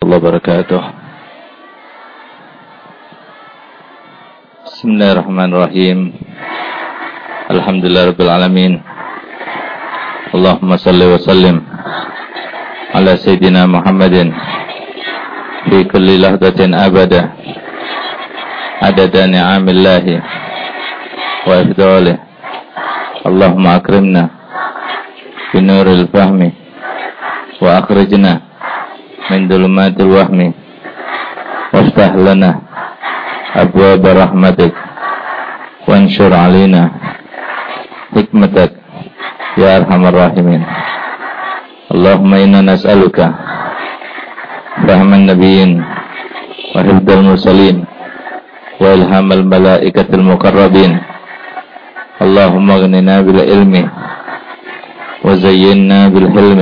الله وبركاته بسم الله الرحمن الرحيم الحمد لله رب العالمين اللهم صل وسلم على سيدنا محمد في كل لحظة أبدا عدد نعم الله وإفضاله اللهم أكرمنا بنور الفهم وأخرجنا من ظلمات الوهم. وافتح لنا أبواب رحمتك وانشر علينا حكمتك يا أرحم الراحمين. اللهم إنا نسألك فهم النبيين وحفظ المرسلين وإلهام الملائكة المقربين. اللهم اغننا بالعلم وزينا بالحلم.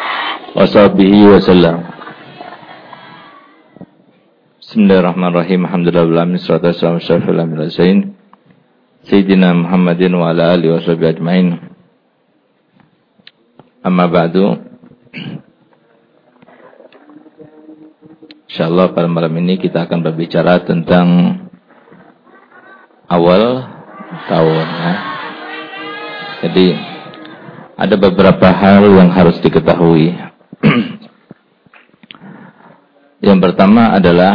وصحبه وسلم Bismillahirrahmanirrahim. Alhamdulillah salatu wassalamu ala asyrafil Sayyidina Muhammadin wa ala alihi washabihi ajmain. Amma ba'du. Insyaallah pada malam ini kita akan berbicara tentang awal tahun ya. Jadi ada beberapa hal yang harus diketahui. yang pertama adalah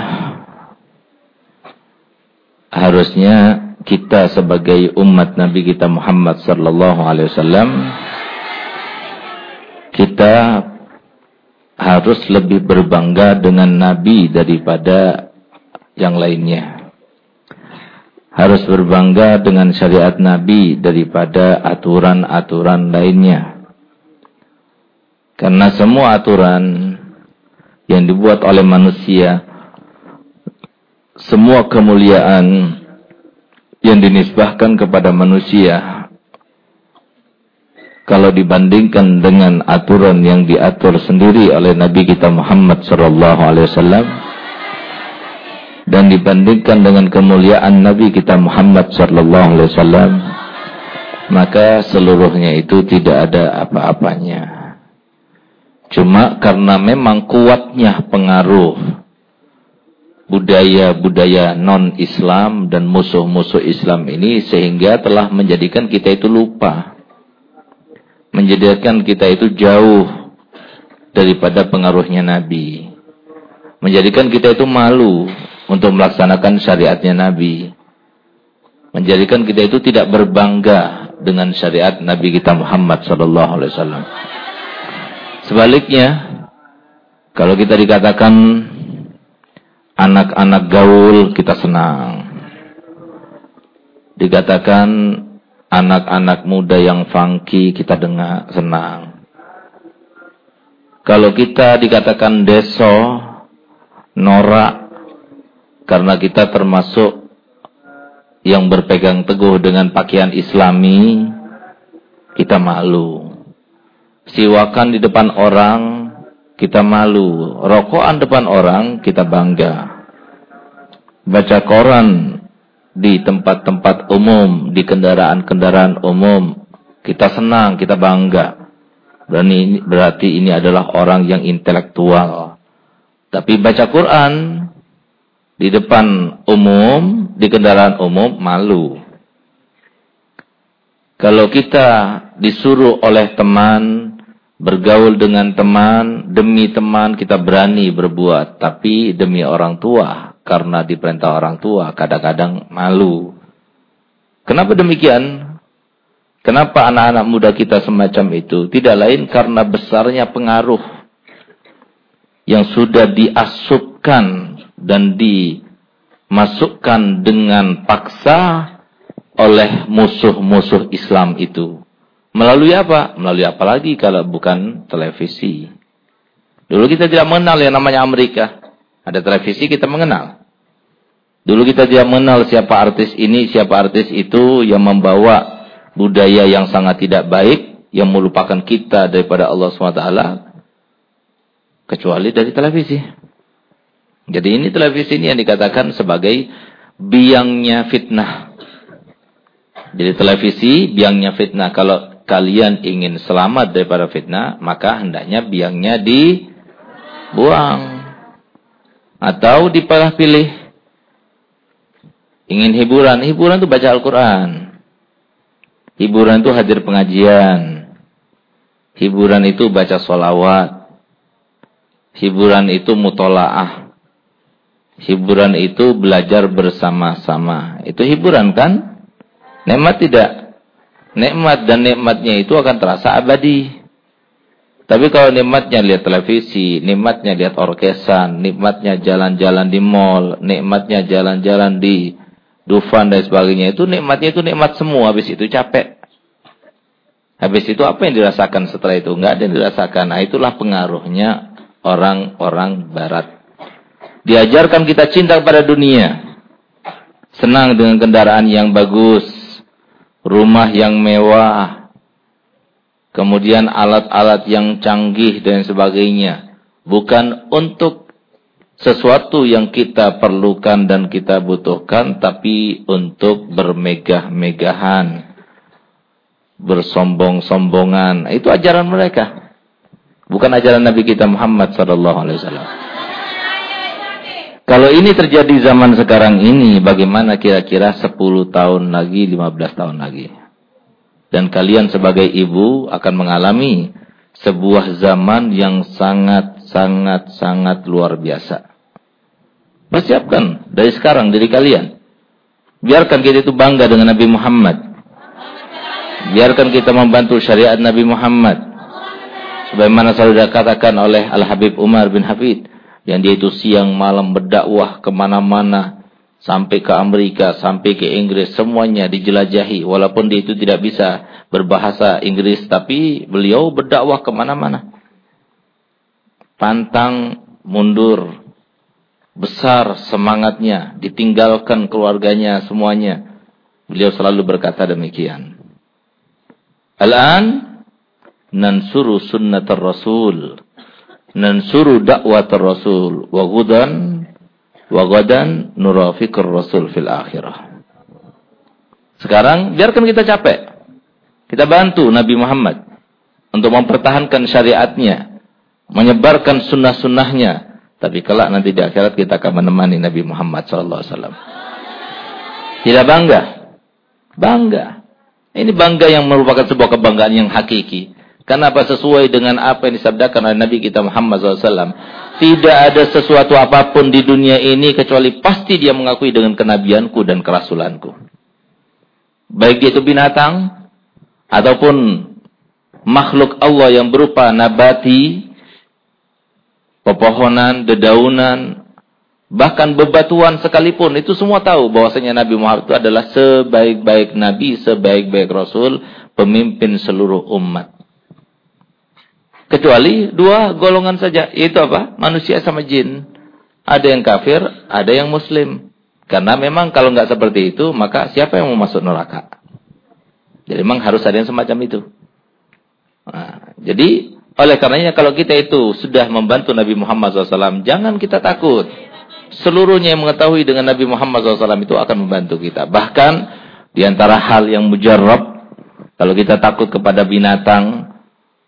harusnya kita sebagai umat Nabi kita Muhammad sallallahu alaihi wasallam kita harus lebih berbangga dengan nabi daripada yang lainnya. Harus berbangga dengan syariat nabi daripada aturan-aturan lainnya. Karena semua aturan yang dibuat oleh manusia semua kemuliaan yang dinisbahkan kepada manusia kalau dibandingkan dengan aturan yang diatur sendiri oleh Nabi kita Muhammad sallallahu alaihi wasallam dan dibandingkan dengan kemuliaan Nabi kita Muhammad sallallahu alaihi wasallam maka seluruhnya itu tidak ada apa-apanya cuma karena memang kuatnya pengaruh budaya-budaya non-Islam dan musuh-musuh Islam ini sehingga telah menjadikan kita itu lupa. Menjadikan kita itu jauh daripada pengaruhnya Nabi. Menjadikan kita itu malu untuk melaksanakan syariatnya Nabi. Menjadikan kita itu tidak berbangga dengan syariat Nabi kita Muhammad wasallam. Sebaliknya, kalau kita dikatakan anak-anak gaul kita senang. Dikatakan anak-anak muda yang funky kita dengar senang. Kalau kita dikatakan deso, norak, karena kita termasuk yang berpegang teguh dengan pakaian islami, kita malu. Siwakan di depan orang, kita malu. Rokokan depan orang, kita bangga. Baca koran di tempat-tempat umum, di kendaraan-kendaraan umum, kita senang, kita bangga. Berarti, berarti ini adalah orang yang intelektual. Tapi baca Quran di depan umum, di kendaraan umum, malu. Kalau kita disuruh oleh teman Bergaul dengan teman, demi teman kita berani berbuat. Tapi demi orang tua, karena diperintah orang tua, kadang-kadang malu. Kenapa demikian? Kenapa anak-anak muda kita semacam itu? Tidak lain karena besarnya pengaruh yang sudah diasupkan dan dimasukkan dengan paksa oleh musuh-musuh Islam itu. Melalui apa? Melalui apa lagi kalau bukan televisi. Dulu kita tidak mengenal yang namanya Amerika. Ada televisi kita mengenal. Dulu kita tidak mengenal siapa artis ini, siapa artis itu yang membawa budaya yang sangat tidak baik, yang melupakan kita daripada Allah SWT, kecuali dari televisi. Jadi ini televisi ini yang dikatakan sebagai biangnya fitnah. Jadi televisi biangnya fitnah. Kalau kalian ingin selamat daripada fitnah, maka hendaknya biangnya dibuang. Atau dipalah pilih. Ingin hiburan. Hiburan itu baca Al-Quran. Hiburan itu hadir pengajian. Hiburan itu baca solawat. Hiburan itu mutolaah. Hiburan itu belajar bersama-sama. Itu hiburan kan? Nikmat tidak? Nikmat dan nikmatnya itu akan terasa abadi. Tapi kalau nikmatnya lihat televisi, nikmatnya lihat orkesan, nikmatnya jalan-jalan di mall, nikmatnya jalan-jalan di Dufan dan sebagainya, itu nikmatnya itu nikmat semua, habis itu capek. Habis itu apa yang dirasakan setelah itu? Enggak ada yang dirasakan. Nah, itulah pengaruhnya orang-orang barat. Diajarkan kita cinta pada dunia. Senang dengan kendaraan yang bagus, rumah yang mewah, kemudian alat-alat yang canggih dan sebagainya. Bukan untuk sesuatu yang kita perlukan dan kita butuhkan, tapi untuk bermegah-megahan, bersombong-sombongan. Itu ajaran mereka. Bukan ajaran Nabi kita Muhammad sallallahu alaihi wasallam. Kalau ini terjadi zaman sekarang ini, bagaimana kira-kira 10 tahun lagi, 15 tahun lagi? Dan kalian sebagai ibu akan mengalami sebuah zaman yang sangat-sangat-sangat luar biasa. Persiapkan dari sekarang diri kalian. Biarkan kita itu bangga dengan Nabi Muhammad. Biarkan kita membantu syariat Nabi Muhammad. Sebagaimana selalu dikatakan oleh Al-Habib Umar bin Hafid. Yang dia itu siang malam berdakwah ke mana-mana sampai ke Amerika, sampai ke Inggris, semuanya dijelajahi. Walaupun dia itu tidak bisa berbahasa Inggris, tapi beliau berdakwah ke mana-mana. Pantang mundur, besar semangatnya, ditinggalkan keluarganya semuanya. Beliau selalu berkata demikian. Al-an nansuru sunnatar rasul, nansuru da'watar rasul, wa gudan wa gadan nurafikur rasul fil akhirah. Sekarang biarkan kita capek. Kita bantu Nabi Muhammad untuk mempertahankan syariatnya, menyebarkan sunnah-sunnahnya. Tapi kelak nanti di akhirat kita akan menemani Nabi Muhammad sallallahu alaihi wasallam. Tidak bangga. Bangga. Ini bangga yang merupakan sebuah kebanggaan yang hakiki. Kenapa sesuai dengan apa yang disabdakan oleh Nabi kita Muhammad SAW. Tidak ada sesuatu apa pun di dunia ini kecuali pasti dia mengakui dengan kenabianku dan kerasulanku. Baik dia itu binatang ataupun makhluk Allah yang berupa nabati, pepohonan, dedaunan, bahkan bebatuan sekalipun itu semua tahu bahwasanya Nabi Muhammad itu adalah sebaik-baik nabi, sebaik-baik rasul, pemimpin seluruh umat. Kecuali dua golongan saja. Itu apa? Manusia sama jin. Ada yang kafir, ada yang muslim. Karena memang kalau nggak seperti itu, maka siapa yang mau masuk neraka? Jadi memang harus ada yang semacam itu. Nah, jadi oleh karenanya kalau kita itu sudah membantu Nabi Muhammad SAW, jangan kita takut. Seluruhnya yang mengetahui dengan Nabi Muhammad SAW itu akan membantu kita. Bahkan di antara hal yang mujarab, kalau kita takut kepada binatang,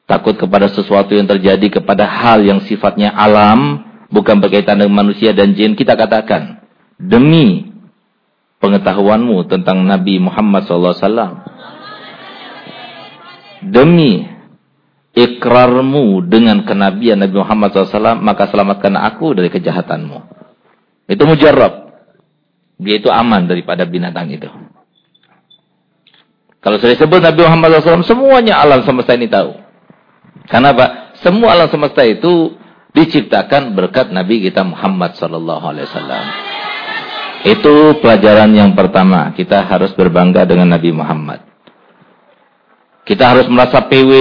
takut kepada sesuatu yang terjadi kepada hal yang sifatnya alam, bukan berkaitan dengan manusia dan jin, kita katakan, demi pengetahuanmu tentang Nabi Muhammad SAW, demi ikrarmu dengan kenabian Nabi Muhammad SAW, maka selamatkan aku dari kejahatanmu. Itu mujarab. Dia itu aman daripada binatang itu. Kalau saya sebut Nabi Muhammad SAW, semuanya alam semesta ini tahu. Karena apa? Semua alam semesta itu diciptakan berkat Nabi kita Muhammad sallallahu alaihi wasallam. Itu pelajaran yang pertama. Kita harus berbangga dengan Nabi Muhammad. Kita harus merasa PW,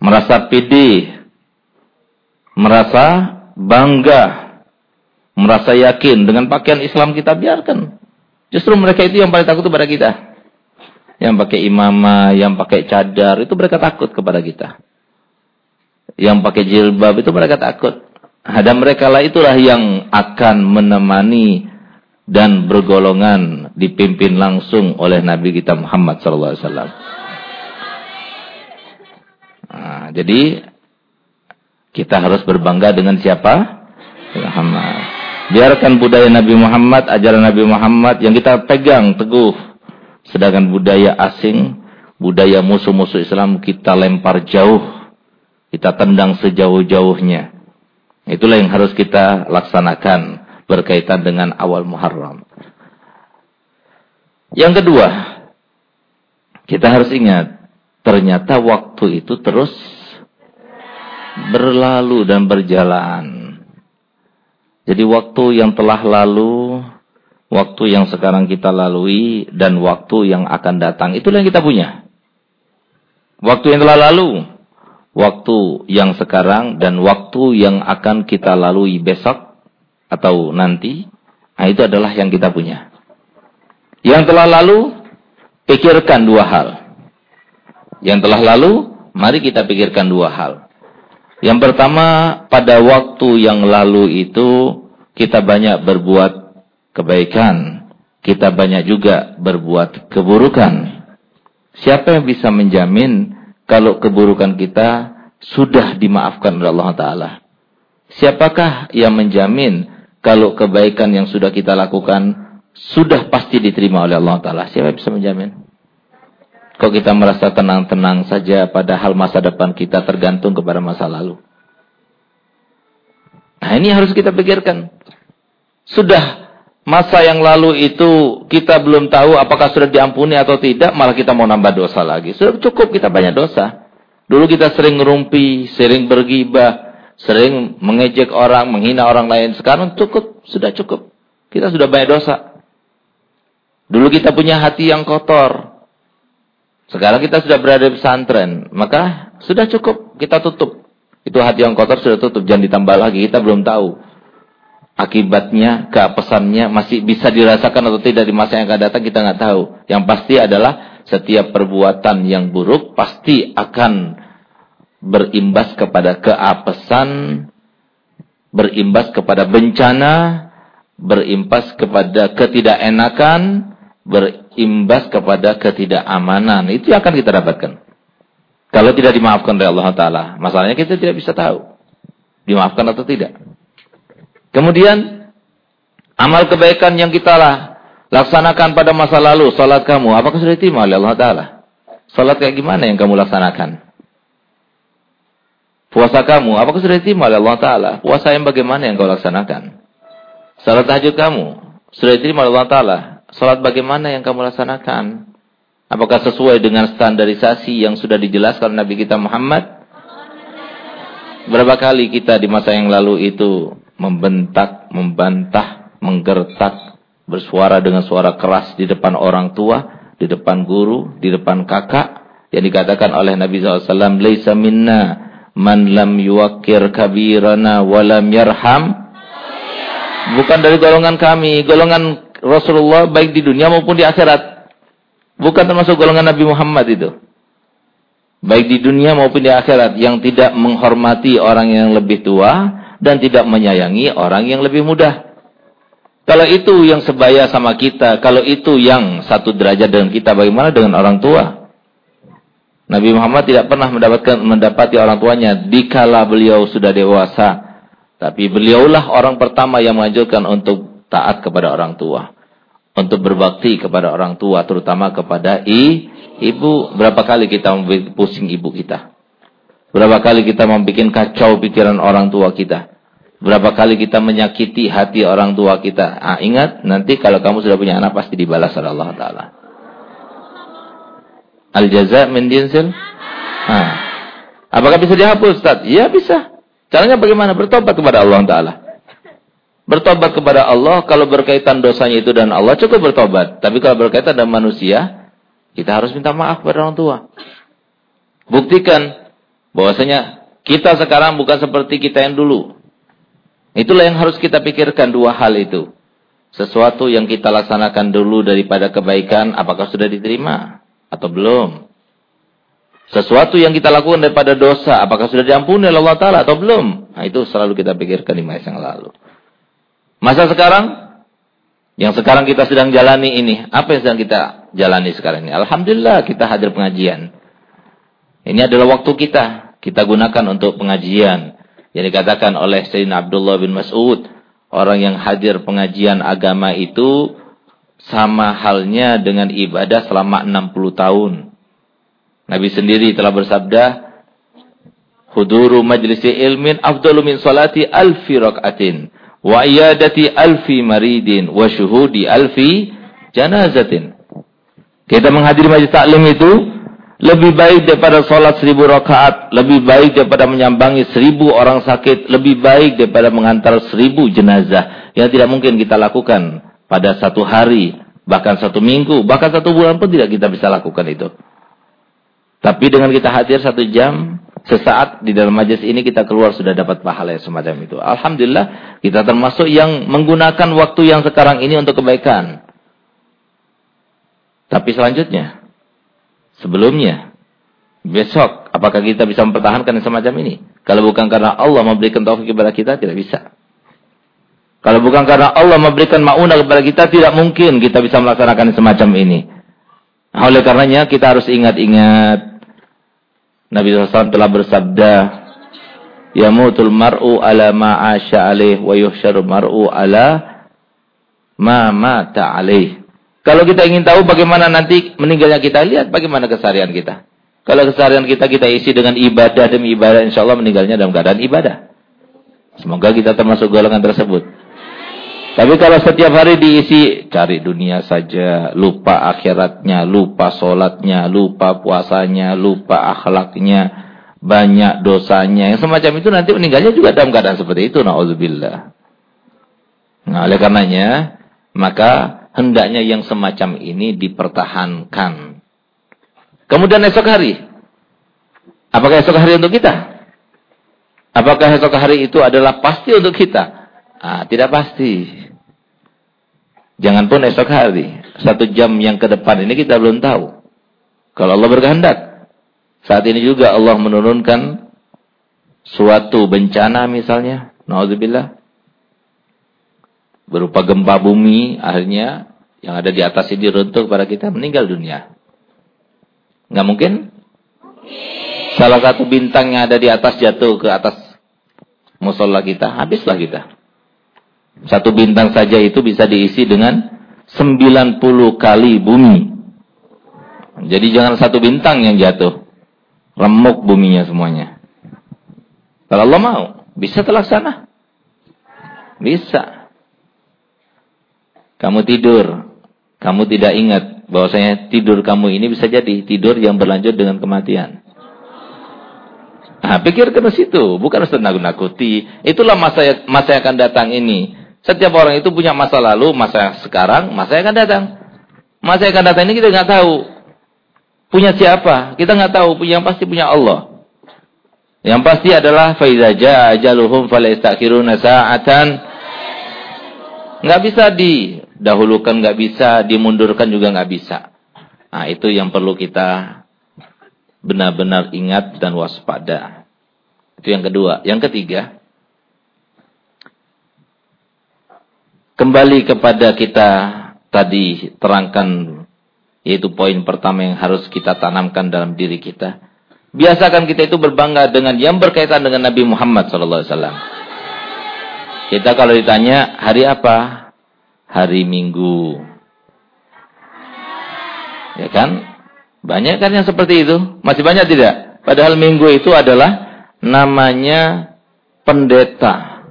merasa PD, merasa bangga, merasa yakin dengan pakaian Islam kita biarkan. Justru mereka itu yang paling takut kepada kita. Yang pakai imamah, yang pakai cadar, itu mereka takut kepada kita. Yang pakai jilbab itu mereka takut. Ada mereka lah itulah yang akan menemani dan bergolongan dipimpin langsung oleh Nabi kita Muhammad wasallam. Nah, jadi kita harus berbangga dengan siapa? Muhammad. Biarkan budaya Nabi Muhammad, ajaran Nabi Muhammad yang kita pegang teguh. Sedangkan budaya asing, budaya musuh-musuh Islam kita lempar jauh. Kita tendang sejauh-jauhnya. Itulah yang harus kita laksanakan berkaitan dengan awal Muharram. Yang kedua, kita harus ingat, ternyata waktu itu terus berlalu dan berjalan. Jadi waktu yang telah lalu, waktu yang sekarang kita lalui, dan waktu yang akan datang, itulah yang kita punya. Waktu yang telah lalu, waktu yang sekarang dan waktu yang akan kita lalui besok atau nanti, nah itu adalah yang kita punya. Yang telah lalu, pikirkan dua hal. Yang telah lalu, mari kita pikirkan dua hal. Yang pertama, pada waktu yang lalu itu, kita banyak berbuat kebaikan. Kita banyak juga berbuat keburukan. Siapa yang bisa menjamin kalau keburukan kita sudah dimaafkan oleh Allah Ta'ala. Siapakah yang menjamin kalau kebaikan yang sudah kita lakukan sudah pasti diterima oleh Allah Ta'ala? Siapa yang bisa menjamin? Kok kita merasa tenang-tenang saja padahal masa depan kita tergantung kepada masa lalu. Nah ini harus kita pikirkan. Sudah masa yang lalu itu kita belum tahu apakah sudah diampuni atau tidak, malah kita mau nambah dosa lagi. Sudah cukup kita banyak dosa. Dulu kita sering ngerumpi, sering bergibah, sering mengejek orang, menghina orang lain. Sekarang cukup, sudah cukup. Kita sudah banyak dosa. Dulu kita punya hati yang kotor. Sekarang kita sudah berada di pesantren. Maka sudah cukup, kita tutup. Itu hati yang kotor sudah tutup, jangan ditambah lagi. Kita belum tahu akibatnya, keapesannya masih bisa dirasakan atau tidak di masa yang akan datang kita nggak tahu. Yang pasti adalah setiap perbuatan yang buruk pasti akan berimbas kepada keapesan, berimbas kepada bencana, berimbas kepada ketidakenakan, berimbas kepada ketidakamanan. Itu yang akan kita dapatkan. Kalau tidak dimaafkan oleh Allah Ta'ala. Masalahnya kita tidak bisa tahu. Dimaafkan atau tidak. Kemudian amal kebaikan yang kita lah laksanakan pada masa lalu, salat kamu, apakah sudah diterima oleh Allah Taala? Salat kayak gimana yang kamu laksanakan? Puasa kamu, apakah sudah diterima oleh Allah Taala? Puasa yang bagaimana yang kau laksanakan? Salat tahajud kamu, sudah diterima oleh Allah Taala? Salat bagaimana yang kamu laksanakan? Apakah sesuai dengan standarisasi yang sudah dijelaskan Nabi kita Muhammad? Berapa kali kita di masa yang lalu itu membentak, membantah, menggertak, bersuara dengan suara keras di depan orang tua, di depan guru, di depan kakak, yang dikatakan oleh Nabi SAW, Laisa minna man lam yuwakir kabirana walam yarham. Bukan dari golongan kami, golongan Rasulullah baik di dunia maupun di akhirat. Bukan termasuk golongan Nabi Muhammad itu. Baik di dunia maupun di akhirat yang tidak menghormati orang yang lebih tua dan tidak menyayangi orang yang lebih mudah. Kalau itu yang sebaya sama kita, kalau itu yang satu derajat dengan kita, bagaimana dengan orang tua? Nabi Muhammad tidak pernah mendapatkan mendapati orang tuanya dikala beliau sudah dewasa. Tapi beliaulah orang pertama yang menganjurkan untuk taat kepada orang tua. Untuk berbakti kepada orang tua, terutama kepada i, ibu. Berapa kali kita pusing ibu kita? Berapa kali kita membuat kacau pikiran orang tua kita. Berapa kali kita menyakiti hati orang tua kita. Ah, ingat, nanti kalau kamu sudah punya anak pasti dibalas oleh Allah Ta'ala. Al-jaza min jinsil. Ah. Apakah bisa dihapus, Ustaz? Ya bisa. Caranya bagaimana? Bertobat kepada Allah Ta'ala. Bertobat kepada Allah, kalau berkaitan dosanya itu dan Allah, cukup bertobat. Tapi kalau berkaitan dengan manusia, kita harus minta maaf kepada orang tua. Buktikan bahwasanya Kita sekarang bukan seperti kita yang dulu. Itulah yang harus kita pikirkan dua hal itu. Sesuatu yang kita laksanakan dulu daripada kebaikan, apakah sudah diterima atau belum? Sesuatu yang kita lakukan daripada dosa, apakah sudah diampuni oleh Allah Ta'ala atau belum? Nah, itu selalu kita pikirkan di masa yang lalu. Masa sekarang, yang sekarang kita sedang jalani ini, apa yang sedang kita jalani sekarang ini? Alhamdulillah kita hadir pengajian. Ini adalah waktu kita. Kita gunakan untuk pengajian. Yang dikatakan oleh Sayyidina Abdullah bin Mas'ud. Orang yang hadir pengajian agama itu sama halnya dengan ibadah selama 60 tahun. Nabi sendiri telah bersabda, Huduru majlisi ilmin afdalu min salati alfi rak'atin. Wa iyadati alfi maridin. Wa syuhudi alfi janazatin. Kita menghadiri majlis taklim itu lebih baik daripada sholat seribu rakaat, lebih baik daripada menyambangi seribu orang sakit, lebih baik daripada mengantar seribu jenazah yang tidak mungkin kita lakukan pada satu hari, bahkan satu minggu, bahkan satu bulan pun tidak kita bisa lakukan itu. Tapi dengan kita hadir satu jam, sesaat di dalam majlis ini kita keluar sudah dapat pahala yang semacam itu. Alhamdulillah kita termasuk yang menggunakan waktu yang sekarang ini untuk kebaikan. Tapi selanjutnya, sebelumnya, besok, apakah kita bisa mempertahankan yang semacam ini? Kalau bukan karena Allah memberikan taufik kepada kita, tidak bisa. Kalau bukan karena Allah memberikan maunah kepada kita, tidak mungkin kita bisa melaksanakan yang semacam ini. Nah, oleh karenanya kita harus ingat-ingat. Nabi SAW telah bersabda, Yamutul mar'u ala ma'asya alaih wa yuhsyaru mar'u ala ma mata alaih. Kalau kita ingin tahu bagaimana nanti meninggalnya kita, lihat bagaimana keseharian kita. Kalau keseharian kita kita isi dengan ibadah demi ibadah, insya Allah meninggalnya dalam keadaan ibadah. Semoga kita termasuk golongan tersebut. Tapi kalau setiap hari diisi cari dunia saja, lupa akhiratnya, lupa solatnya, lupa puasanya, lupa akhlaknya, banyak dosanya, yang semacam itu nanti meninggalnya juga dalam keadaan seperti itu. Nauzubillah. Nah, oleh karenanya, maka hendaknya yang semacam ini dipertahankan. Kemudian esok hari. Apakah esok hari untuk kita? Apakah esok hari itu adalah pasti untuk kita? Ah, tidak pasti. Jangan pun esok hari. Satu jam yang ke depan ini kita belum tahu. Kalau Allah berkehendak. Saat ini juga Allah menurunkan suatu bencana misalnya. Nauzubillah berupa gempa bumi akhirnya yang ada di atas ini runtuh pada kita meninggal dunia. Nggak mungkin? Salah satu bintang yang ada di atas jatuh ke atas musola kita, habislah kita. Satu bintang saja itu bisa diisi dengan 90 kali bumi. Jadi jangan satu bintang yang jatuh. Remuk buminya semuanya. Kalau Allah mau, bisa terlaksana. Bisa. Kamu tidur, kamu tidak ingat bahwasanya tidur kamu ini bisa jadi tidur yang berlanjut dengan kematian. Nah, pikir ke situ, bukan harus nakuti. Itulah masa masa yang akan datang ini. Setiap orang itu punya masa lalu, masa sekarang, masa yang akan datang. Masa yang akan datang ini kita nggak tahu. Punya siapa? Kita nggak tahu. Yang pasti punya Allah. Yang pasti adalah faiza jaa ajaluhum fala sa'atan. Nggak bisa di dahulukan nggak bisa, dimundurkan juga nggak bisa. Nah, itu yang perlu kita benar-benar ingat dan waspada. Itu yang kedua. Yang ketiga, kembali kepada kita tadi terangkan yaitu poin pertama yang harus kita tanamkan dalam diri kita. Biasakan kita itu berbangga dengan yang berkaitan dengan Nabi Muhammad SAW. Kita kalau ditanya hari apa? Hari Minggu. Ya kan? Banyak kan yang seperti itu? Masih banyak tidak? Padahal Minggu itu adalah namanya pendeta.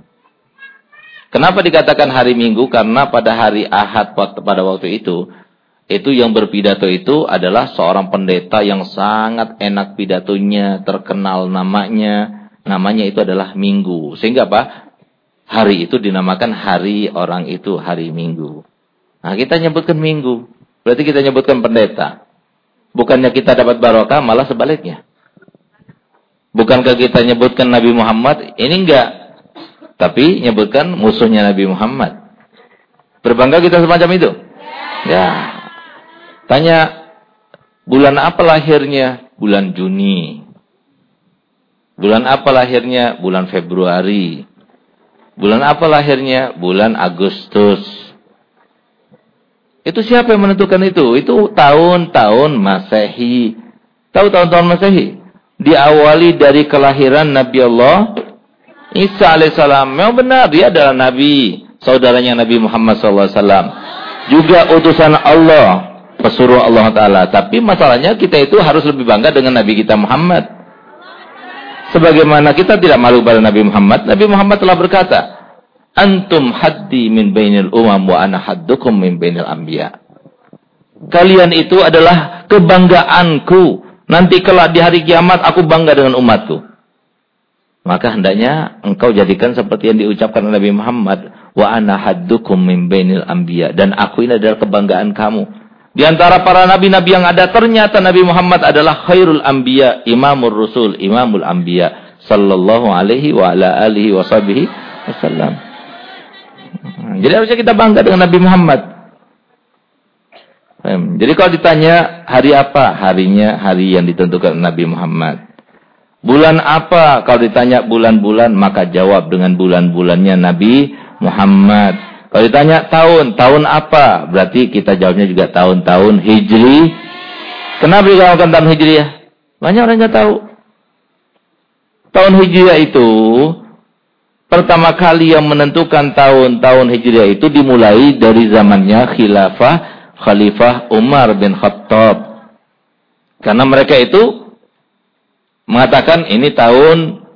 Kenapa dikatakan hari Minggu? Karena pada hari Ahad pada waktu itu, itu yang berpidato itu adalah seorang pendeta yang sangat enak pidatonya, terkenal namanya. Namanya itu adalah Minggu. Sehingga apa? Hari itu dinamakan hari orang itu hari Minggu. Nah, kita nyebutkan Minggu. Berarti kita nyebutkan pendeta. Bukannya kita dapat barokah, malah sebaliknya. Bukankah kita nyebutkan Nabi Muhammad? Ini enggak. Tapi nyebutkan musuhnya Nabi Muhammad. Berbangga kita semacam itu? Ya. Tanya, bulan apa lahirnya? Bulan Juni. Bulan apa lahirnya? Bulan Februari. Bulan apa lahirnya? Bulan Agustus. Itu siapa yang menentukan itu? Itu tahun-tahun Masehi. Tahu tahun-tahun Masehi? diawali dari kelahiran Nabi Allah Isa alaihissalam. Memang benar dia adalah nabi, saudaranya Nabi Muhammad SAW. Juga utusan Allah, pesuruh Allah Taala. Tapi masalahnya kita itu harus lebih bangga dengan Nabi kita Muhammad. Sebagaimana kita tidak malu pada Nabi Muhammad, Nabi Muhammad telah berkata, Antum haddi min bainil umam wa ana haddukum min bainil anbiya. Kalian itu adalah kebanggaanku Nanti kelak di hari kiamat aku bangga dengan umatku. Maka hendaknya engkau jadikan seperti yang diucapkan Nabi Muhammad. Wa ana haddukum min bainil anbiya. Dan aku ini adalah kebanggaan kamu. Di antara para nabi-nabi yang ada ternyata Nabi Muhammad adalah khairul anbiya, imamul rusul, imamul anbiya sallallahu alaihi wa ala alihi wasallam. Jadi harusnya kita bangga dengan Nabi Muhammad. Jadi kalau ditanya hari apa? Harinya hari yang ditentukan Nabi Muhammad. Bulan apa? Kalau ditanya bulan-bulan, maka jawab dengan bulan-bulannya Nabi Muhammad. Kalau ditanya tahun, tahun apa? Berarti kita jawabnya juga tahun-tahun Hijri. Kenapa dikatakan tahun ya? Banyak orang nggak tahu. Tahun Hijriah itu pertama kali yang menentukan tahun-tahun Hijriah itu dimulai dari zamannya khilafah Khalifah Umar bin Khattab. Karena mereka itu mengatakan ini tahun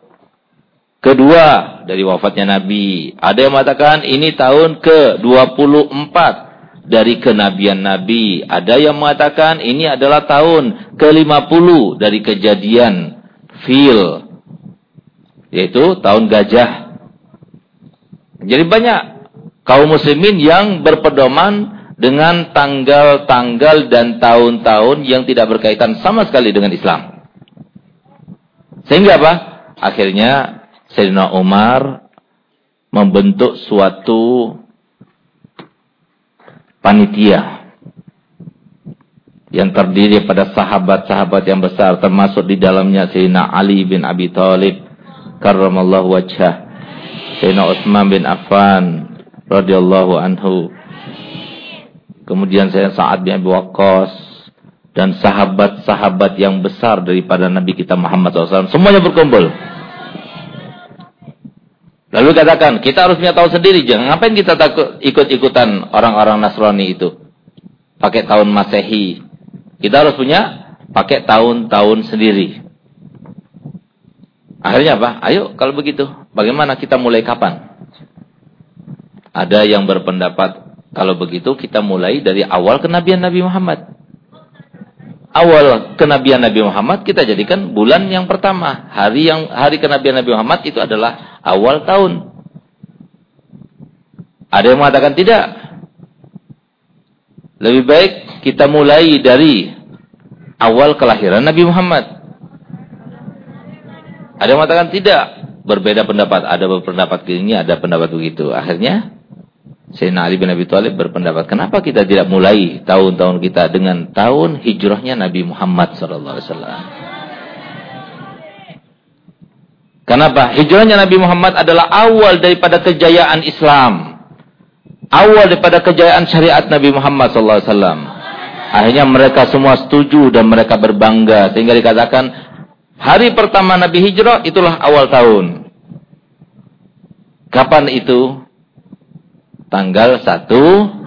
kedua dari wafatnya Nabi. Ada yang mengatakan ini tahun ke-24 dari kenabian Nabi. Ada yang mengatakan ini adalah tahun ke-50 dari kejadian fil. Yaitu tahun gajah. Jadi banyak kaum muslimin yang berpedoman dengan tanggal-tanggal dan tahun-tahun yang tidak berkaitan sama sekali dengan Islam. Sehingga apa? Akhirnya Sayyidina Umar membentuk suatu panitia yang terdiri pada sahabat-sahabat yang besar termasuk di dalamnya Sayyidina Ali bin Abi Thalib karramallahu wajhah Sayyidina Utsman bin Affan radhiyallahu anhu kemudian saya Sa'ad bin Abi Waqqas dan sahabat-sahabat yang besar daripada Nabi kita Muhammad SAW semuanya berkumpul. Lalu katakan, kita harus punya tahun sendiri. Jangan ngapain kita takut ikut-ikutan orang-orang Nasrani itu. Pakai tahun Masehi. Kita harus punya pakai tahun-tahun sendiri. Akhirnya apa? Ayo kalau begitu, bagaimana kita mulai kapan? Ada yang berpendapat kalau begitu kita mulai dari awal kenabian Nabi Muhammad. Awal kenabian Nabi Muhammad kita jadikan bulan yang pertama. Hari yang hari kenabian Nabi Muhammad itu adalah awal tahun. Ada yang mengatakan tidak. Lebih baik kita mulai dari awal kelahiran Nabi Muhammad. Ada yang mengatakan tidak. Berbeda pendapat. Ada pendapat begini, ada pendapat begitu. Akhirnya Sayyidina Ali bin Abi Thalib berpendapat, kenapa kita tidak mulai tahun-tahun kita dengan tahun hijrahnya Nabi Muhammad wasallam? Kenapa? Hijrahnya Nabi Muhammad adalah awal daripada kejayaan Islam. Awal daripada kejayaan syariat Nabi Muhammad wasallam. Akhirnya mereka semua setuju dan mereka berbangga sehingga dikatakan hari pertama Nabi hijrah itulah awal tahun. Kapan itu? Tanggal 1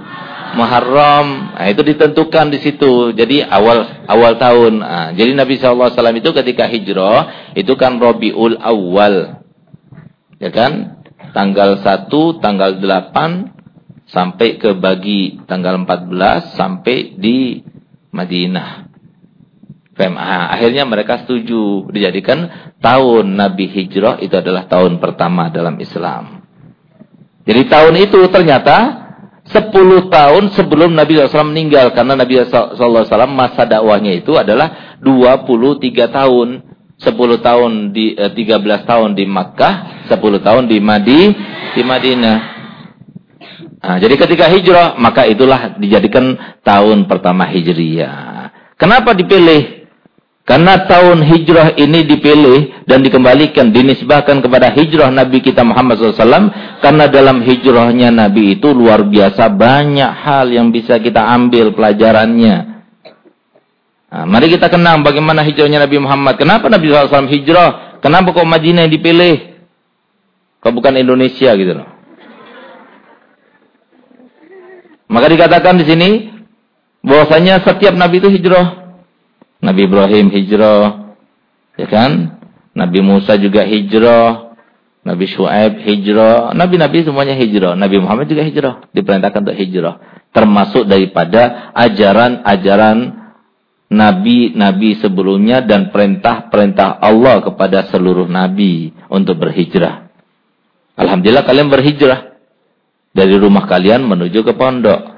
Muharram. Nah, itu ditentukan di situ. Jadi awal awal tahun. Nah, jadi Nabi SAW itu ketika hijrah itu kan Robiul Awal. Ya kan? Tanggal 1, tanggal 8 sampai ke bagi tanggal 14 sampai di Madinah. PMA. Akhirnya mereka setuju dijadikan tahun Nabi hijrah itu adalah tahun pertama dalam Islam. Jadi tahun itu ternyata 10 tahun sebelum Nabi SAW meninggal. Karena Nabi SAW masa dakwahnya itu adalah 23 tahun. 10 tahun di eh, 13 tahun di Makkah, 10 tahun di Madi di Madinah. Nah, jadi ketika hijrah, maka itulah dijadikan tahun pertama Hijriyah. Kenapa dipilih? Karena tahun hijrah ini dipilih dan dikembalikan, dinisbahkan kepada hijrah Nabi kita Muhammad SAW. Karena dalam hijrahnya Nabi itu luar biasa banyak hal yang bisa kita ambil pelajarannya. Nah, mari kita kenang bagaimana hijrahnya Nabi Muhammad. Kenapa Nabi SAW hijrah? Kenapa kok Madinah yang dipilih? Kok bukan Indonesia gitu loh. Maka dikatakan di sini bahwasanya setiap Nabi itu hijrah. Nabi Ibrahim hijrah, ya kan? Nabi Musa juga hijrah, Nabi Shu'aib hijrah, nabi-nabi semuanya hijrah. Nabi Muhammad juga hijrah, diperintahkan untuk hijrah. Termasuk daripada ajaran-ajaran nabi-nabi sebelumnya dan perintah-perintah Allah kepada seluruh nabi untuk berhijrah. Alhamdulillah kalian berhijrah dari rumah kalian menuju ke pondok.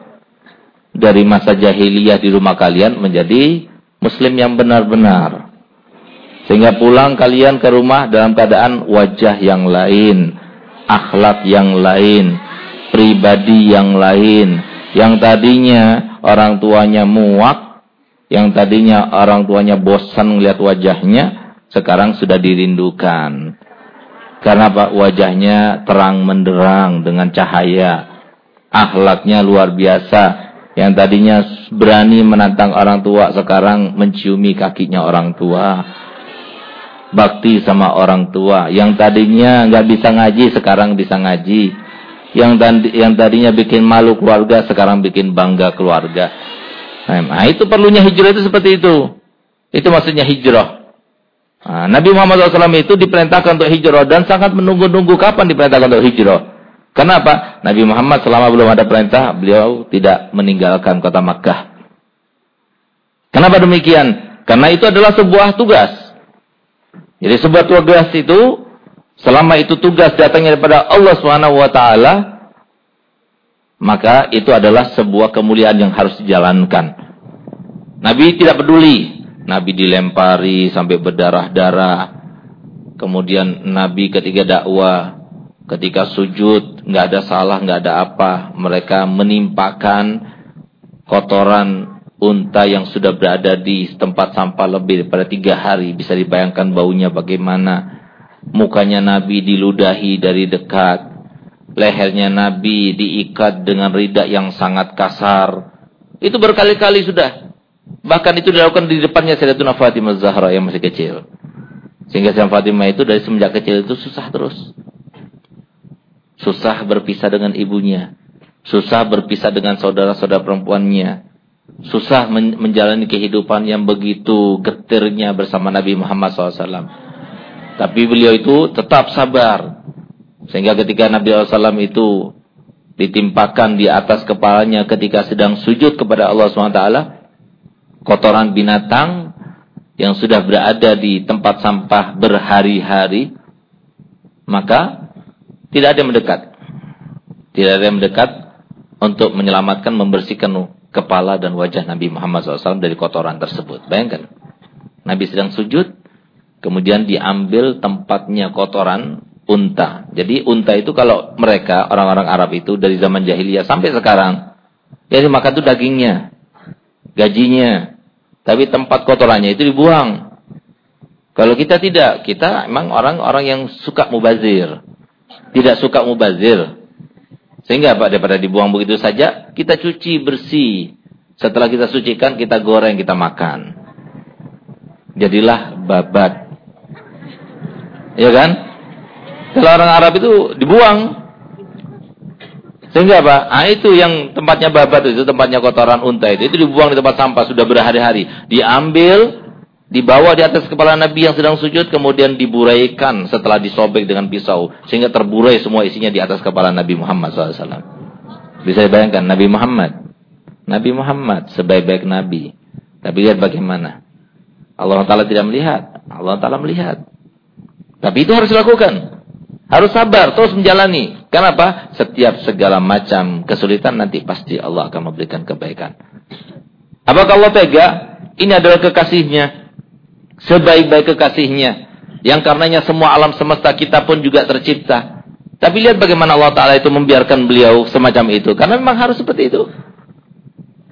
Dari masa jahiliyah di rumah kalian menjadi muslim yang benar-benar. Sehingga pulang kalian ke rumah dalam keadaan wajah yang lain, akhlak yang lain, pribadi yang lain. Yang tadinya orang tuanya muak, yang tadinya orang tuanya bosan melihat wajahnya, sekarang sudah dirindukan. Karena Pak wajahnya terang menderang dengan cahaya. Akhlaknya luar biasa yang tadinya berani menantang orang tua, sekarang menciumi kakinya orang tua. Bakti sama orang tua. Yang tadinya nggak bisa ngaji, sekarang bisa ngaji. Yang, yang tadinya bikin malu keluarga, sekarang bikin bangga keluarga. Nah, itu perlunya hijrah itu seperti itu. Itu maksudnya hijrah. Nah, Nabi Muhammad SAW itu diperintahkan untuk hijrah dan sangat menunggu-nunggu kapan diperintahkan untuk hijrah. Kenapa? Nabi Muhammad selama belum ada perintah, beliau tidak meninggalkan kota Makkah. Kenapa demikian? Karena itu adalah sebuah tugas. Jadi sebuah tugas itu, selama itu tugas datangnya daripada Allah taala, maka itu adalah sebuah kemuliaan yang harus dijalankan. Nabi tidak peduli. Nabi dilempari sampai berdarah-darah. Kemudian Nabi ketika dakwah Ketika sujud, nggak ada salah, nggak ada apa. Mereka menimpakan kotoran unta yang sudah berada di tempat sampah lebih daripada tiga hari. Bisa dibayangkan baunya bagaimana. Mukanya Nabi diludahi dari dekat. Lehernya Nabi diikat dengan ridak yang sangat kasar. Itu berkali-kali sudah. Bahkan itu dilakukan di depannya Sayyidatuna Fatimah Zahra yang masih kecil. Sehingga Sayyidatuna Fatimah itu dari semenjak kecil itu susah terus. Susah berpisah dengan ibunya. Susah berpisah dengan saudara-saudara perempuannya. Susah men menjalani kehidupan yang begitu getirnya bersama Nabi Muhammad SAW. Tapi beliau itu tetap sabar. Sehingga ketika Nabi SAW itu ditimpakan di atas kepalanya ketika sedang sujud kepada Allah SWT. Kotoran binatang yang sudah berada di tempat sampah berhari-hari. Maka tidak ada yang mendekat. Tidak ada yang mendekat untuk menyelamatkan, membersihkan kepala dan wajah Nabi Muhammad SAW dari kotoran tersebut. Bayangkan. Nabi sedang sujud, kemudian diambil tempatnya kotoran unta. Jadi unta itu kalau mereka, orang-orang Arab itu dari zaman jahiliyah sampai sekarang, jadi makan itu dagingnya, gajinya. Tapi tempat kotorannya itu dibuang. Kalau kita tidak, kita memang orang-orang yang suka mubazir tidak suka mubazir. Sehingga apa daripada dibuang begitu saja, kita cuci bersih. Setelah kita sucikan, kita goreng, kita makan. Jadilah babat. Ya kan? Kalau orang Arab itu dibuang. Sehingga apa? Ah itu yang tempatnya babat itu, tempatnya kotoran unta itu. Itu dibuang di tempat sampah sudah berhari-hari. Diambil, Dibawa di atas kepala Nabi yang sedang sujud, kemudian diburaikan setelah disobek dengan pisau. Sehingga terburai semua isinya di atas kepala Nabi Muhammad SAW. Bisa dibayangkan, Nabi Muhammad. Nabi Muhammad, sebaik-baik Nabi. Tapi lihat bagaimana. Allah Ta'ala tidak melihat. Allah Ta'ala melihat. Tapi itu harus dilakukan. Harus sabar, terus menjalani. Kenapa? Setiap segala macam kesulitan nanti pasti Allah akan memberikan kebaikan. Apakah Allah tega? Ini adalah kekasihnya. Sebaik-baik kekasihnya. Yang karenanya semua alam semesta kita pun juga tercipta. Tapi lihat bagaimana Allah Ta'ala itu membiarkan beliau semacam itu. Karena memang harus seperti itu.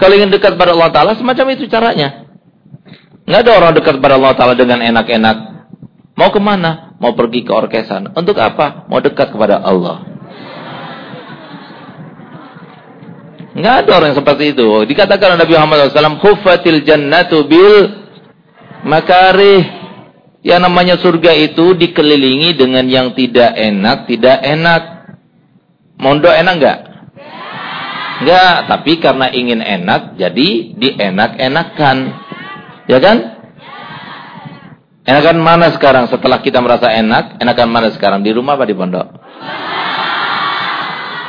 Kalau ingin dekat pada Allah Ta'ala, semacam itu caranya. Nggak ada orang dekat pada Allah Ta'ala dengan enak-enak. Mau ke mana? Mau pergi ke orkesan. Untuk apa? Mau dekat kepada Allah. Nggak ada orang seperti itu. Dikatakan Nabi Muhammad SAW, Hufatil jannatu bil makarih. Yang namanya surga itu dikelilingi dengan yang tidak enak, tidak enak. Mondok enak nggak? Enggak, tapi karena ingin enak, jadi dienak-enakan. Ya kan? Enakan mana sekarang setelah kita merasa enak? Enakan mana sekarang? Di rumah apa di pondok?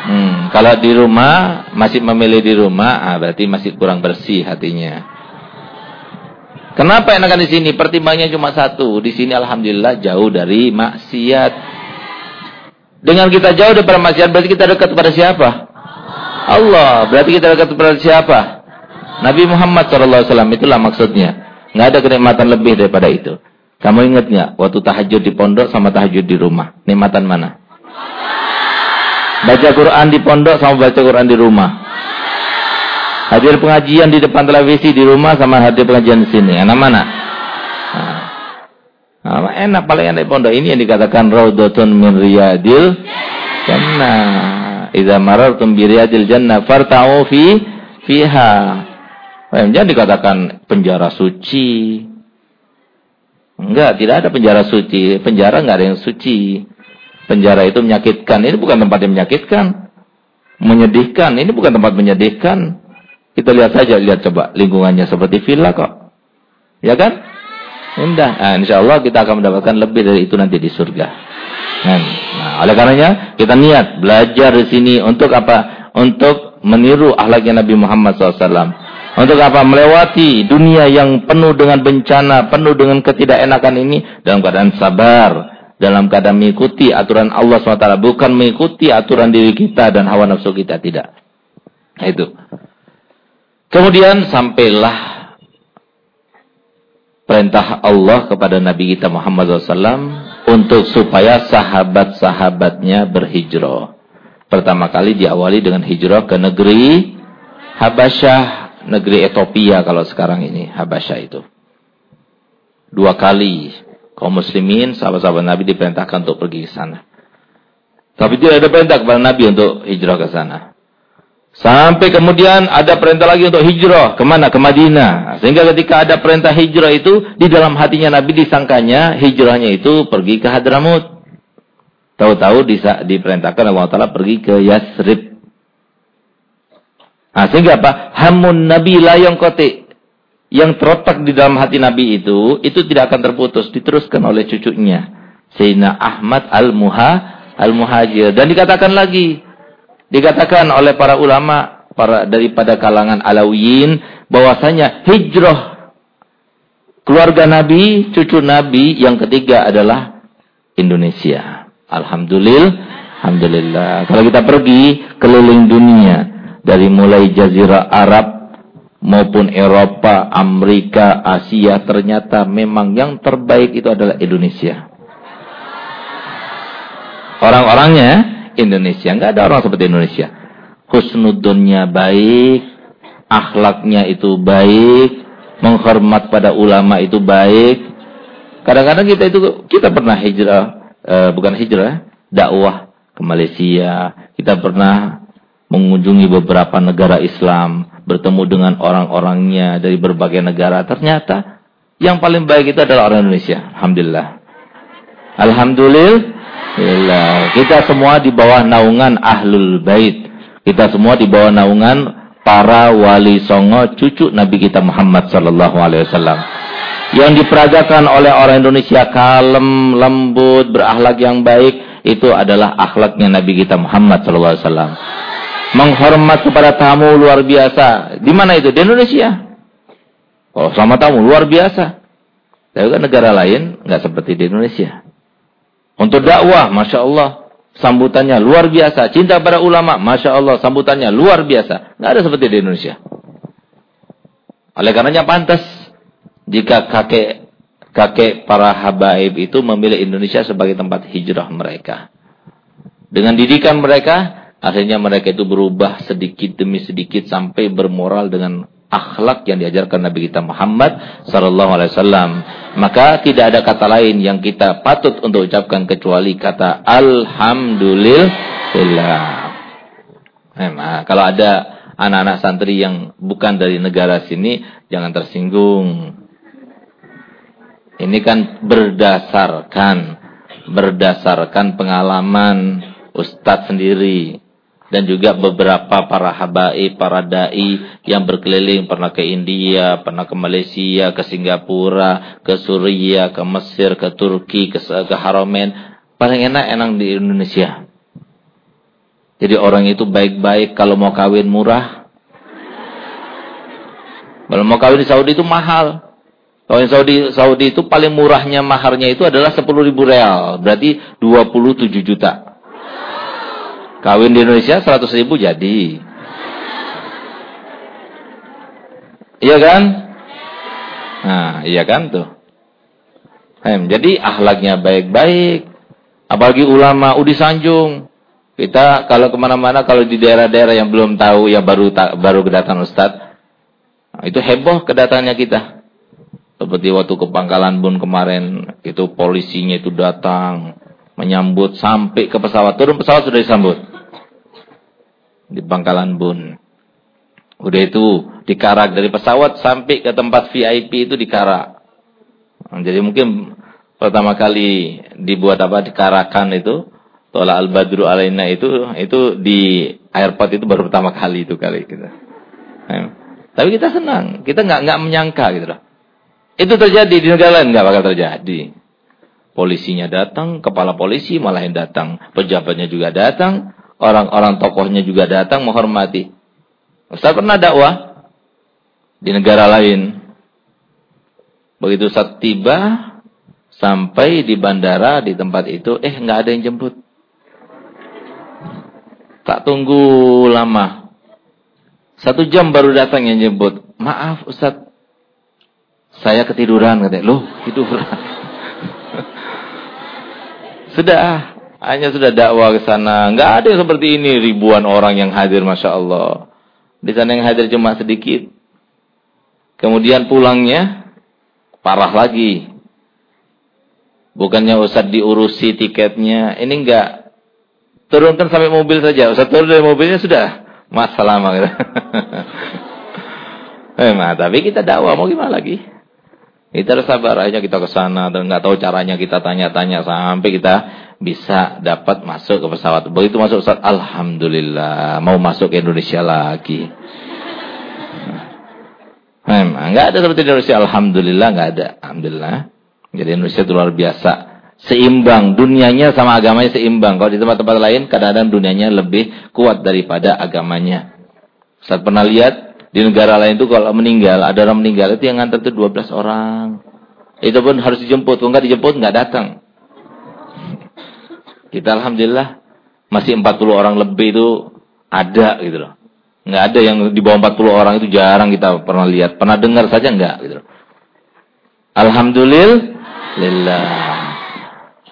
Hmm, kalau di rumah, masih memilih di rumah, ah, berarti masih kurang bersih hatinya. Kenapa enakan di sini? Pertimbangannya cuma satu. Di sini alhamdulillah jauh dari maksiat. Dengan kita jauh dari maksiat berarti kita dekat kepada siapa? Allah. Berarti kita dekat kepada siapa? Nabi Muhammad SAW itulah maksudnya. Nggak ada kenikmatan lebih daripada itu. Kamu ingat nggak waktu tahajud di pondok sama tahajud di rumah? Nikmatan mana? Baca Quran di pondok sama baca Quran di rumah. Hadir pengajian di depan televisi di rumah sama hadir pengajian di sini. Enak mana? Nah. Nah, enak paling enak pondok ini yang dikatakan raudhatun min riyadil jannah. Idza marartum bi riyadil jannah farta'u fi fiha. Jangan dikatakan penjara suci. Enggak, tidak ada penjara suci. Penjara enggak ada yang suci. Penjara itu menyakitkan. Ini bukan tempat yang menyakitkan. Menyedihkan. Ini bukan tempat menyedihkan. Kita lihat saja, lihat coba lingkungannya seperti villa kok. Ya kan? Indah. Nah, insya Allah kita akan mendapatkan lebih dari itu nanti di surga. Nah, oleh karenanya kita niat belajar di sini untuk apa? Untuk meniru akhlaknya Nabi Muhammad SAW. Untuk apa? Melewati dunia yang penuh dengan bencana, penuh dengan ketidakenakan ini dalam keadaan sabar, dalam keadaan mengikuti aturan Allah SWT, bukan mengikuti aturan diri kita dan hawa nafsu kita tidak. Nah, itu. Kemudian sampailah perintah Allah kepada Nabi kita Muhammad SAW untuk supaya sahabat-sahabatnya berhijrah. Pertama kali diawali dengan hijrah ke negeri Habasyah, negeri Ethiopia kalau sekarang ini, Habasyah itu. Dua kali kaum muslimin, sahabat-sahabat Nabi diperintahkan untuk pergi ke sana. Tapi tidak ada perintah kepada Nabi untuk hijrah ke sana. Sampai kemudian ada perintah lagi untuk hijrah. Ke mana? Ke Madinah. Sehingga ketika ada perintah hijrah itu, di dalam hatinya Nabi disangkanya hijrahnya itu pergi ke Hadramut. Tahu-tahu diperintahkan Allah Ta'ala pergi ke Yasrib. Nah, sehingga apa? Hamun Nabi layong kote. Yang terletak di dalam hati Nabi itu, itu tidak akan terputus. Diteruskan oleh cucunya. Sayyidina Ahmad Al-Muha, Al-Muhajir. Dan dikatakan lagi, Dikatakan oleh para ulama para daripada kalangan Alawiyin bahwasanya hijrah keluarga Nabi, cucu Nabi yang ketiga adalah Indonesia. Alhamdulillah. Alhamdulillah. Kalau kita pergi keliling dunia dari mulai jazirah Arab maupun Eropa, Amerika, Asia ternyata memang yang terbaik itu adalah Indonesia. Orang-orangnya Indonesia. Enggak ada orang seperti Indonesia. Husnudunnya baik, akhlaknya itu baik, menghormat pada ulama itu baik. Kadang-kadang kita itu kita pernah hijrah, uh, bukan hijrah, dakwah ke Malaysia. Kita pernah mengunjungi beberapa negara Islam, bertemu dengan orang-orangnya dari berbagai negara. Ternyata yang paling baik itu adalah orang Indonesia. Alhamdulillah. Alhamdulillah. Alhamdulillah. Kita semua di bawah naungan Ahlul Bait. Kita semua di bawah naungan para wali songo cucu Nabi kita Muhammad sallallahu alaihi wasallam. Yang diperagakan oleh orang Indonesia kalem, lembut, berakhlak yang baik itu adalah akhlaknya Nabi kita Muhammad sallallahu alaihi wasallam. Menghormat kepada tamu luar biasa. Di mana itu? Di Indonesia. Oh, sama tamu luar biasa. Tapi kan negara lain nggak seperti di Indonesia. Untuk dakwah, Masya Allah. Sambutannya luar biasa. Cinta pada ulama, Masya Allah. Sambutannya luar biasa. Nggak ada seperti di Indonesia. Oleh karenanya pantas. Jika kakek kakek para habaib itu memilih Indonesia sebagai tempat hijrah mereka. Dengan didikan mereka, akhirnya mereka itu berubah sedikit demi sedikit sampai bermoral dengan akhlak yang diajarkan Nabi kita Muhammad sallallahu alaihi wasallam. Maka tidak ada kata lain yang kita patut untuk ucapkan kecuali kata alhamdulillah. Nah, kalau ada anak-anak santri yang bukan dari negara sini, jangan tersinggung. Ini kan berdasarkan berdasarkan pengalaman ustadz sendiri dan juga beberapa para habaib, para dai yang berkeliling pernah ke India, pernah ke Malaysia, ke Singapura, ke Suria, ke Mesir, ke Turki, ke, ke Haromen. Paling enak enak di Indonesia. Jadi orang itu baik-baik kalau mau kawin murah. Kalau mau kawin di Saudi itu mahal. Kawin Saudi Saudi itu paling murahnya maharnya itu adalah 10 ribu real. Berarti 27 juta. Kawin di Indonesia 100 ribu jadi. Iya kan? Nah, iya kan tuh. Jadi ahlaknya baik-baik. Apalagi ulama Udi Sanjung. Kita kalau ke mana-mana, kalau di daerah-daerah yang belum tahu, yang baru baru kedatangan Ustadz, nah, itu heboh kedatangannya kita. Seperti waktu ke Pangkalan Bun kemarin, itu polisinya itu datang, menyambut sampai ke pesawat. Turun pesawat sudah disambut. Di Pangkalan Bun. Udah itu dikarak dari pesawat sampai ke tempat VIP itu dikarak. Nah, jadi mungkin pertama kali dibuat apa dikarakan itu Tola al-badru alaina itu itu di airport itu baru pertama kali itu kali kita. Tapi kita senang, kita nggak nggak menyangka gitu loh. Itu terjadi di negara lain nggak bakal terjadi. Polisinya datang, kepala polisi malah yang datang, pejabatnya juga datang, orang-orang tokohnya juga datang menghormati. Ustaz pernah dakwah di negara lain. Begitu saat tiba sampai di bandara di tempat itu, eh nggak ada yang jemput. Tak tunggu lama. Satu jam baru datang yang jemput. Maaf Ustaz. Saya ketiduran. Katanya. Loh tiduran. sudah. Hanya sudah dakwah ke sana. Enggak ada yang seperti ini. Ribuan orang yang hadir. Masya Allah. Di sana yang hadir cuma sedikit. Kemudian pulangnya. Parah lagi. Bukannya Ustaz diurusi tiketnya. Ini enggak Turunkan sampai mobil saja. Usah turun dari mobilnya sudah. Masalah gitu. eh, nah, tapi kita dakwah mau gimana lagi? Kita harus sabar aja kita ke sana dan nggak tahu caranya kita tanya-tanya sampai kita bisa dapat masuk ke pesawat. Begitu masuk pesawat, alhamdulillah mau masuk ke Indonesia lagi. Memang nggak ada seperti Indonesia, alhamdulillah nggak ada, alhamdulillah. Jadi Indonesia itu luar biasa seimbang. Dunianya sama agamanya seimbang. Kalau di tempat-tempat lain, kadang-kadang dunianya lebih kuat daripada agamanya. Saat pernah lihat, di negara lain itu kalau meninggal, ada orang meninggal, itu yang ngantar itu 12 orang. Itu pun harus dijemput. Kalau nggak dijemput, nggak datang. Kita Alhamdulillah, masih 40 orang lebih itu ada gitu loh. Nggak ada yang di bawah 40 orang itu jarang kita pernah lihat. Pernah dengar saja nggak gitu loh. Alhamdulillah.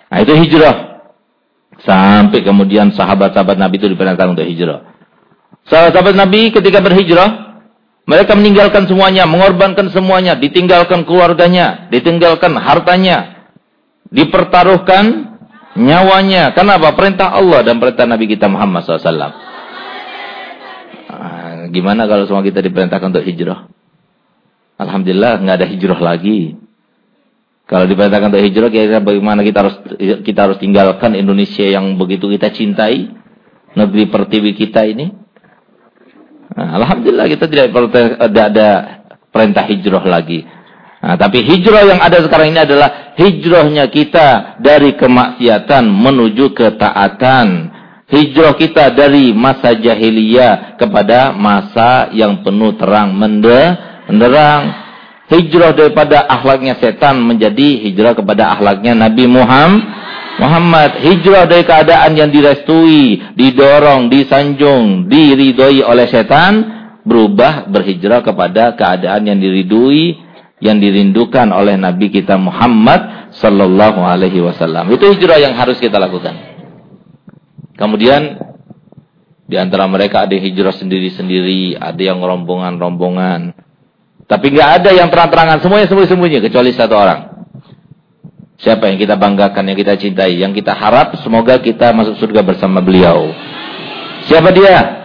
Nah itu hijrah. Sampai kemudian sahabat-sahabat Nabi itu diperintahkan untuk hijrah. Sahabat-sahabat Nabi ketika berhijrah, mereka meninggalkan semuanya, mengorbankan semuanya, ditinggalkan keluarganya, ditinggalkan hartanya, dipertaruhkan nyawanya. Kenapa? Perintah Allah dan perintah Nabi kita Muhammad SAW. Nah, gimana kalau semua kita diperintahkan untuk hijrah? Alhamdulillah nggak ada hijrah lagi. Kalau diperintahkan untuk hijrah, kira-kira bagaimana kita harus kita harus tinggalkan Indonesia yang begitu kita cintai, negeri pertiwi kita ini. Nah, Alhamdulillah kita tidak ada, ada perintah hijrah lagi. Nah, tapi hijrah yang ada sekarang ini adalah hijrahnya kita dari kemaksiatan menuju ketaatan. Hijrah kita dari masa jahiliyah kepada masa yang penuh terang menderang hijrah daripada akhlaknya setan menjadi hijrah kepada akhlaknya Nabi Muhammad. Muhammad hijrah dari keadaan yang direstui, didorong, disanjung, diridhoi oleh setan berubah berhijrah kepada keadaan yang diridui, yang dirindukan oleh Nabi kita Muhammad sallallahu alaihi wasallam. Itu hijrah yang harus kita lakukan. Kemudian di antara mereka ada hijrah sendiri-sendiri, ada yang rombongan-rombongan. Tapi nggak ada yang terang-terangan, semuanya sembunyi-sembunyi kecuali satu orang. Siapa yang kita banggakan, yang kita cintai, yang kita harap semoga kita masuk surga bersama beliau. Siapa dia?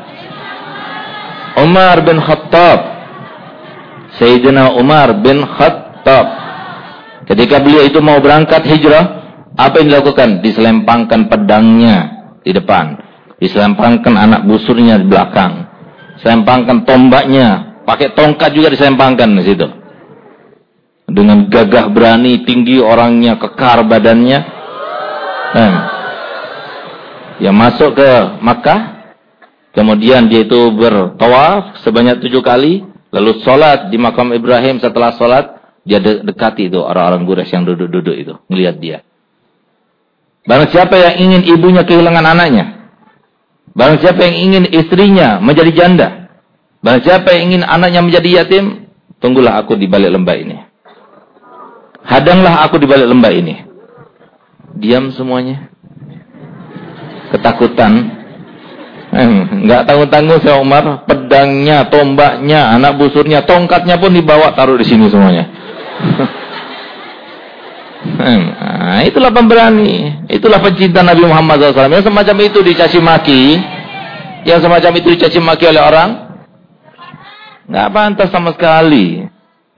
Umar bin Khattab. Sayyidina Umar bin Khattab. Ketika beliau itu mau berangkat hijrah, apa yang dilakukan? Diselempangkan pedangnya di depan. Diselempangkan anak busurnya di belakang. Selempangkan tombaknya. Pakai tongkat juga diselempangkan di situ. Dengan gagah berani, tinggi orangnya, kekar badannya. Yang masuk ke Makkah. Kemudian dia itu bertawaf sebanyak tujuh kali. Lalu sholat di makam Ibrahim setelah sholat. Dia dekati itu orang-orang Quraisy yang duduk-duduk itu. Melihat dia. Barang siapa yang ingin ibunya kehilangan anaknya. Barang siapa yang ingin istrinya menjadi janda. Barang siapa yang ingin anaknya menjadi yatim. Tunggulah aku di balik lembah ini. Hadanglah aku di balik lembah ini. Diam semuanya. Ketakutan. Enggak eh, tanggung-tanggung saya Umar. Pedangnya, tombaknya, anak busurnya, tongkatnya pun dibawa taruh di sini semuanya. Eh, nah, itulah pemberani. Itulah pencinta Nabi Muhammad SAW. Yang semacam itu dicaci maki. Yang semacam itu dicaci maki oleh orang. Enggak pantas sama sekali.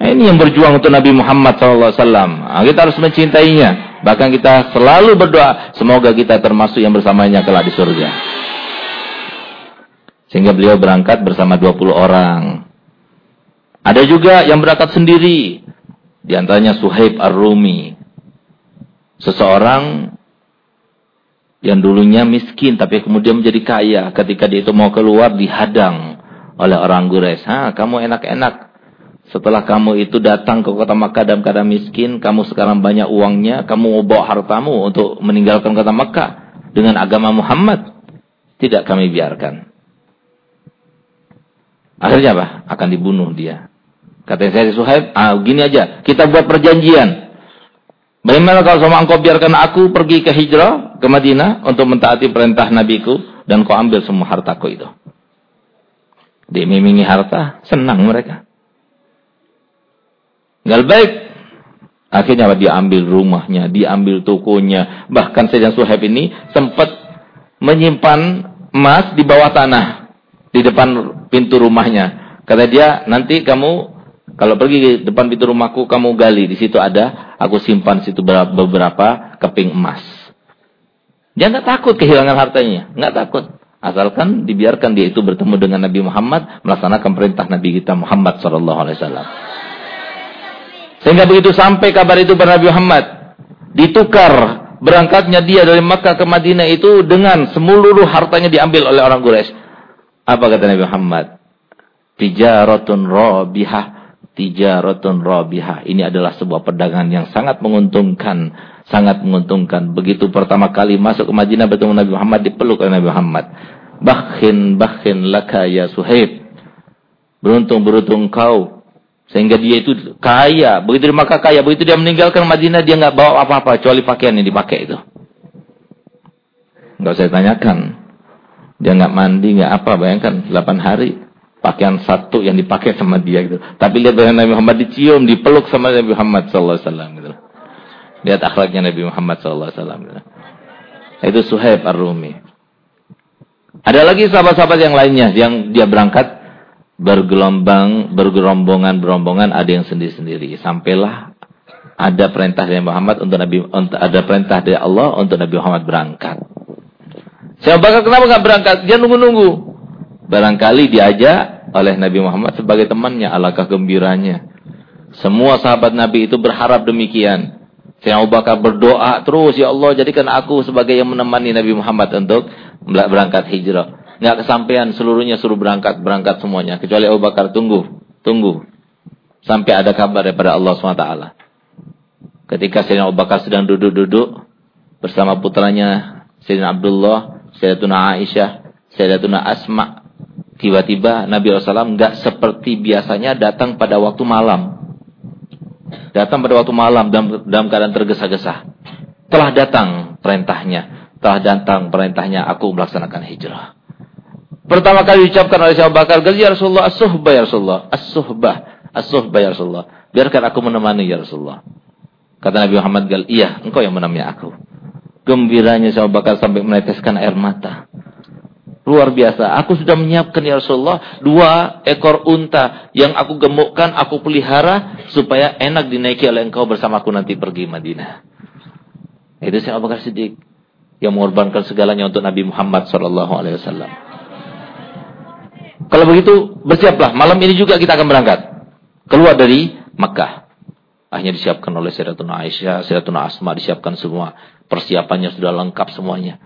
Nah, ini yang berjuang untuk Nabi Muhammad SAW. Nah, kita harus mencintainya. Bahkan kita selalu berdoa. Semoga kita termasuk yang bersamanya kelak di surga. Sehingga beliau berangkat bersama 20 orang. Ada juga yang berangkat sendiri. Di antaranya Suhaib Ar-Rumi. Seseorang yang dulunya miskin tapi kemudian menjadi kaya. Ketika dia itu mau keluar dihadang oleh orang Gures. Ha, kamu enak-enak setelah kamu itu datang ke kota Makkah dalam keadaan miskin, kamu sekarang banyak uangnya, kamu mau bawa hartamu untuk meninggalkan kota Makkah dengan agama Muhammad. Tidak kami biarkan. Akhirnya apa? Akan dibunuh dia. Kata saya Suhaib, ah gini aja, kita buat perjanjian. Bagaimana kalau sama engkau biarkan aku pergi ke hijrah ke Madinah untuk mentaati perintah nabiku dan kau ambil semua hartaku itu. Dimimingi harta, senang mereka. Nggak baik. Akhirnya dia ambil rumahnya, diambil tokonya. Bahkan Sayyidina Suhaib ini sempat menyimpan emas di bawah tanah. Di depan pintu rumahnya. Kata dia, nanti kamu kalau pergi depan pintu rumahku, kamu gali. Di situ ada, aku simpan situ beberapa keping emas. Dia nggak takut kehilangan hartanya. nggak takut. Asalkan dibiarkan dia itu bertemu dengan Nabi Muhammad. Melaksanakan perintah Nabi kita Muhammad SAW. Sehingga begitu sampai kabar itu kepada Nabi Muhammad, ditukar berangkatnya dia dari Makkah ke Madinah itu dengan seluruh hartanya diambil oleh orang Quraisy. Apa kata Nabi Muhammad? Tijaratun rabihah, tijaratun rabihah. Ini adalah sebuah perdagangan yang sangat menguntungkan, sangat menguntungkan. Begitu pertama kali masuk ke Madinah bertemu Nabi Muhammad dipeluk oleh Nabi Muhammad. Bakhin bakhin laka ya Suhaib. Beruntung beruntung kau sehingga dia itu kaya. Begitu dia maka kaya. Begitu dia meninggalkan Madinah, dia nggak bawa apa-apa. Kecuali pakaian yang dipakai itu. Nggak usah tanyakan. Dia nggak mandi, nggak apa. Bayangkan, 8 hari. Pakaian satu yang dipakai sama dia gitu. Tapi lihat bagaimana Nabi Muhammad dicium, dipeluk sama Nabi Muhammad SAW gitu. Lihat akhlaknya Nabi Muhammad SAW gitu. Itu Suhaib Ar-Rumi. Ada lagi sahabat-sahabat yang lainnya yang dia berangkat bergelombang, bergerombongan, berombongan ada yang sendiri-sendiri. Sampailah ada perintah dari Muhammad untuk Nabi untuk, ada perintah dari Allah untuk Nabi Muhammad berangkat. Saya bakal kenapa nggak berangkat? Dia nunggu-nunggu. Barangkali diajak oleh Nabi Muhammad sebagai temannya, alangkah gembiranya. Semua sahabat Nabi itu berharap demikian. Saya Abu Bakar berdoa terus, Ya Allah jadikan aku sebagai yang menemani Nabi Muhammad untuk berangkat hijrah nggak kesampaian seluruhnya suruh berangkat berangkat semuanya kecuali Abu Bakar tunggu tunggu sampai ada kabar daripada Allah swt. Ketika Sayyidina Abu Bakar sedang duduk-duduk bersama putranya Sayyidina Abdullah, Sayyidatuna Aisyah, Sayyidatuna Asma, tiba-tiba Nabi SAW nggak seperti biasanya datang pada waktu malam. datang pada waktu malam dalam, dalam keadaan tergesa-gesa. Telah datang perintahnya, telah datang perintahnya aku melaksanakan hijrah. Pertama kali diucapkan oleh Abu Bakar, "Ya Rasulullah, as-suhbah ya Rasulullah, as-suhbah, as-suhbah ya Rasulullah." Biarkan aku menemani ya Rasulullah. Kata Nabi Muhammad gal, "Iya, engkau yang menemani aku." Gembiranya Abu Bakar sampai meneteskan air mata. Luar biasa. Aku sudah menyiapkan ya Rasulullah dua ekor unta yang aku gemukkan, aku pelihara supaya enak dinaiki oleh engkau bersamaku nanti pergi Madinah. Itu Syekh Bakar Siddiq yang mengorbankan segalanya untuk Nabi Muhammad sallallahu alaihi wasallam. Kalau begitu, bersiaplah. Malam ini juga kita akan berangkat. Keluar dari Makkah. Akhirnya disiapkan oleh Sayyidatuna Aisyah, Sayyidatuna Asma, disiapkan semua. Persiapannya sudah lengkap semuanya.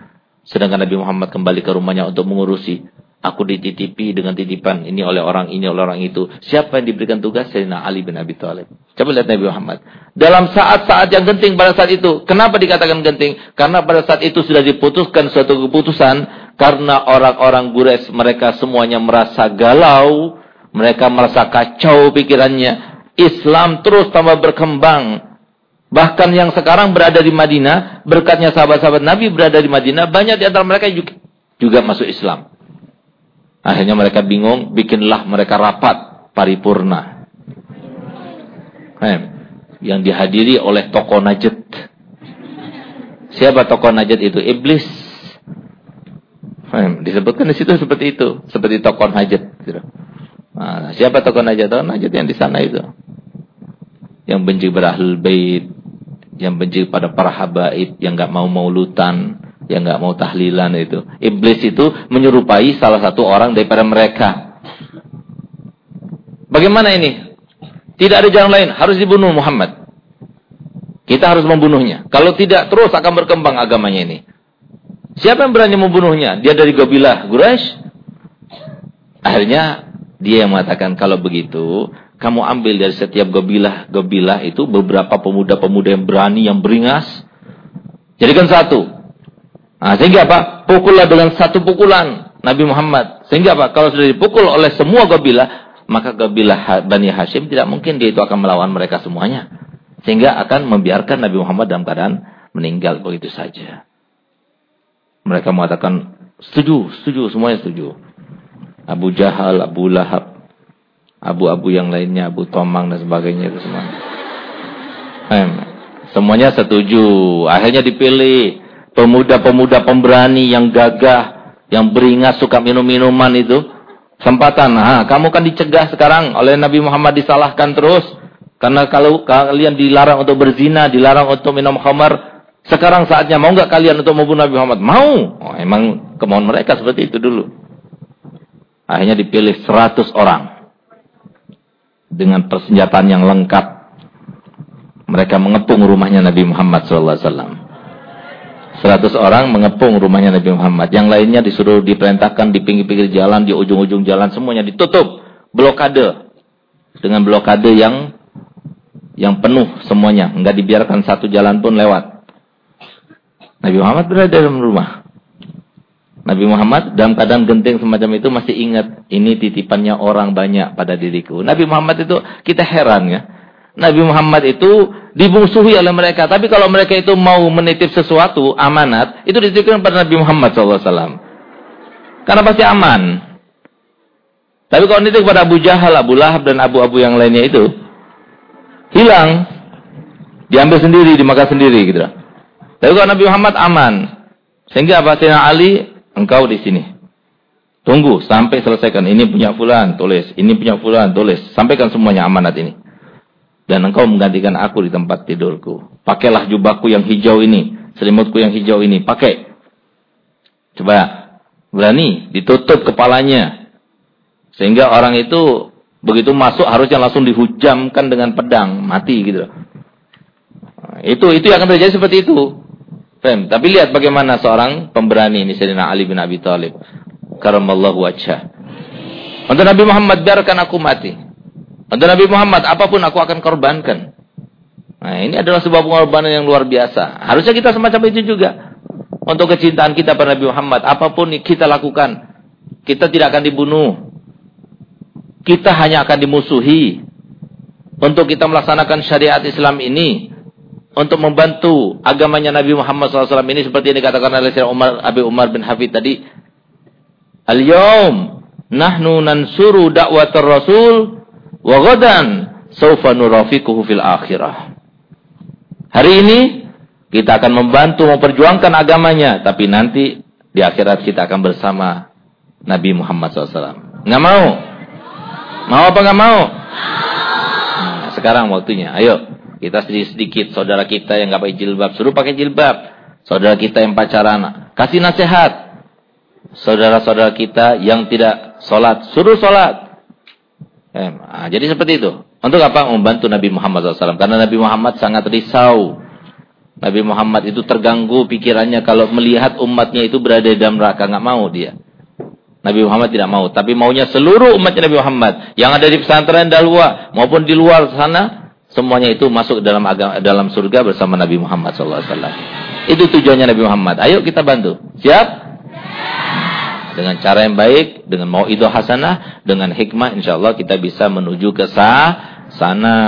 Sedangkan Nabi Muhammad kembali ke rumahnya untuk mengurusi. Aku dititipi dengan titipan ini oleh orang ini oleh orang itu. Siapa yang diberikan tugas? Sayyidina Ali bin Abi Thalib. Coba lihat Nabi Muhammad. Dalam saat-saat yang genting pada saat itu. Kenapa dikatakan genting? Karena pada saat itu sudah diputuskan suatu keputusan. Karena orang-orang Gures mereka semuanya merasa galau. Mereka merasa kacau pikirannya. Islam terus tambah berkembang. Bahkan yang sekarang berada di Madinah, berkatnya sahabat-sahabat Nabi berada di Madinah, banyak di antara mereka juga, juga masuk Islam. Akhirnya mereka bingung, bikinlah mereka rapat paripurna. Yang dihadiri oleh tokoh Najd. Siapa tokoh Najd itu? Iblis. Disebutkan di situ seperti itu, seperti tokoh Najd. Nah, siapa tokoh Najd? Tokoh Najd yang di sana itu. Yang benci berahlul bait, yang benci pada para habaib, yang nggak mau maulutan, yang nggak mau tahlilan itu. Iblis itu menyerupai salah satu orang daripada mereka. Bagaimana ini? Tidak ada jalan lain, harus dibunuh Muhammad. Kita harus membunuhnya. Kalau tidak terus akan berkembang agamanya ini. Siapa yang berani membunuhnya? Dia dari Gobilah, Quraisy. Akhirnya dia yang mengatakan kalau begitu kamu ambil dari setiap gobilah-gobilah itu beberapa pemuda-pemuda yang berani, yang beringas. Jadikan satu. Nah, sehingga apa? Pukullah dengan satu pukulan Nabi Muhammad. Sehingga apa? Kalau sudah dipukul oleh semua gobilah, maka gobilah Bani Hashim tidak mungkin dia itu akan melawan mereka semuanya. Sehingga akan membiarkan Nabi Muhammad dalam keadaan meninggal begitu saja. Mereka mengatakan, setuju, setuju, semuanya setuju. Abu Jahal, Abu Lahab, abu-abu yang lainnya, Abu Tomang dan sebagainya itu semua. Semuanya setuju. Akhirnya dipilih pemuda-pemuda pemberani yang gagah, yang beringat suka minum-minuman itu. Sempatan. Ha, kamu kan dicegah sekarang oleh Nabi Muhammad disalahkan terus. Karena kalau kalian dilarang untuk berzina, dilarang untuk minum khamar, sekarang saatnya mau nggak kalian untuk membunuh Nabi Muhammad? Mau. Oh, emang kemauan mereka seperti itu dulu. Akhirnya dipilih 100 orang dengan persenjataan yang lengkap. Mereka mengepung rumahnya Nabi Muhammad SAW. Seratus orang mengepung rumahnya Nabi Muhammad. Yang lainnya disuruh diperintahkan di pinggir-pinggir jalan, di ujung-ujung jalan semuanya ditutup, blokade dengan blokade yang yang penuh semuanya, enggak dibiarkan satu jalan pun lewat. Nabi Muhammad berada dalam rumah. Nabi Muhammad dalam keadaan genting semacam itu masih ingat ini titipannya orang banyak pada diriku. Nabi Muhammad itu kita heran ya. Nabi Muhammad itu dibungsuhi oleh mereka. Tapi kalau mereka itu mau menitip sesuatu, amanat, itu dititipkan pada Nabi Muhammad SAW. Karena pasti aman. Tapi kalau nitip kepada Abu Jahal, Abu Lahab, dan Abu-Abu yang lainnya itu, hilang. Diambil sendiri, dimakan sendiri gitu. Tapi kalau Nabi Muhammad aman. Sehingga apa? Sayyidina Ali engkau di sini. Tunggu sampai selesaikan. Ini punya fulan, tulis. Ini punya fulan, tulis. Sampaikan semuanya amanat ini. Dan engkau menggantikan aku di tempat tidurku. Pakailah jubahku yang hijau ini. Selimutku yang hijau ini. Pakai. Coba. Berani. Ditutup kepalanya. Sehingga orang itu begitu masuk harusnya langsung dihujamkan dengan pedang. Mati gitu. Itu itu yang akan terjadi seperti itu. Fem. Tapi lihat bagaimana seorang pemberani ini Sayyidina Ali bin Abi Thalib. Karamallahu wajhah. Untuk Nabi Muhammad biarkan aku mati. Untuk Nabi Muhammad apa pun aku akan korbankan. Nah, ini adalah sebuah pengorbanan yang luar biasa. Harusnya kita semacam itu juga. Untuk kecintaan kita pada Nabi Muhammad, apa pun kita lakukan, kita tidak akan dibunuh. Kita hanya akan dimusuhi. untuk kita melaksanakan syariat Islam ini untuk membantu agamanya Nabi Muhammad SAW ini seperti yang dikatakan oleh Syekh Umar Abi Umar bin Hafid tadi. Al-yawm nahnu nansuru da'watar Rasul wa ghadan sawfa nurafiquhu fil akhirah. Hari ini kita akan membantu memperjuangkan agamanya, tapi nanti di akhirat kita akan bersama Nabi Muhammad SAW. Nggak mau? Mau apa nggak mau? Nah, sekarang waktunya. Ayo. Kita sedikit-sedikit saudara kita yang nggak pakai jilbab, suruh pakai jilbab. Saudara kita yang pacaran, kasih nasihat. Saudara-saudara kita yang tidak sholat, suruh sholat. Eh, nah, jadi seperti itu. Untuk apa? Membantu Nabi Muhammad SAW. Karena Nabi Muhammad sangat risau. Nabi Muhammad itu terganggu pikirannya kalau melihat umatnya itu berada di dalam neraka. nggak mau dia. Nabi Muhammad tidak mau. Tapi maunya seluruh umatnya Nabi Muhammad. Yang ada di pesantren Dalwa maupun di luar sana. Semuanya itu masuk dalam agama, dalam surga bersama Nabi Muhammad SAW. Itu tujuannya Nabi Muhammad. Ayo kita bantu. Siap? Dengan cara yang baik, dengan mau itu hasanah, dengan hikmah, insya Allah kita bisa menuju ke sah, sana.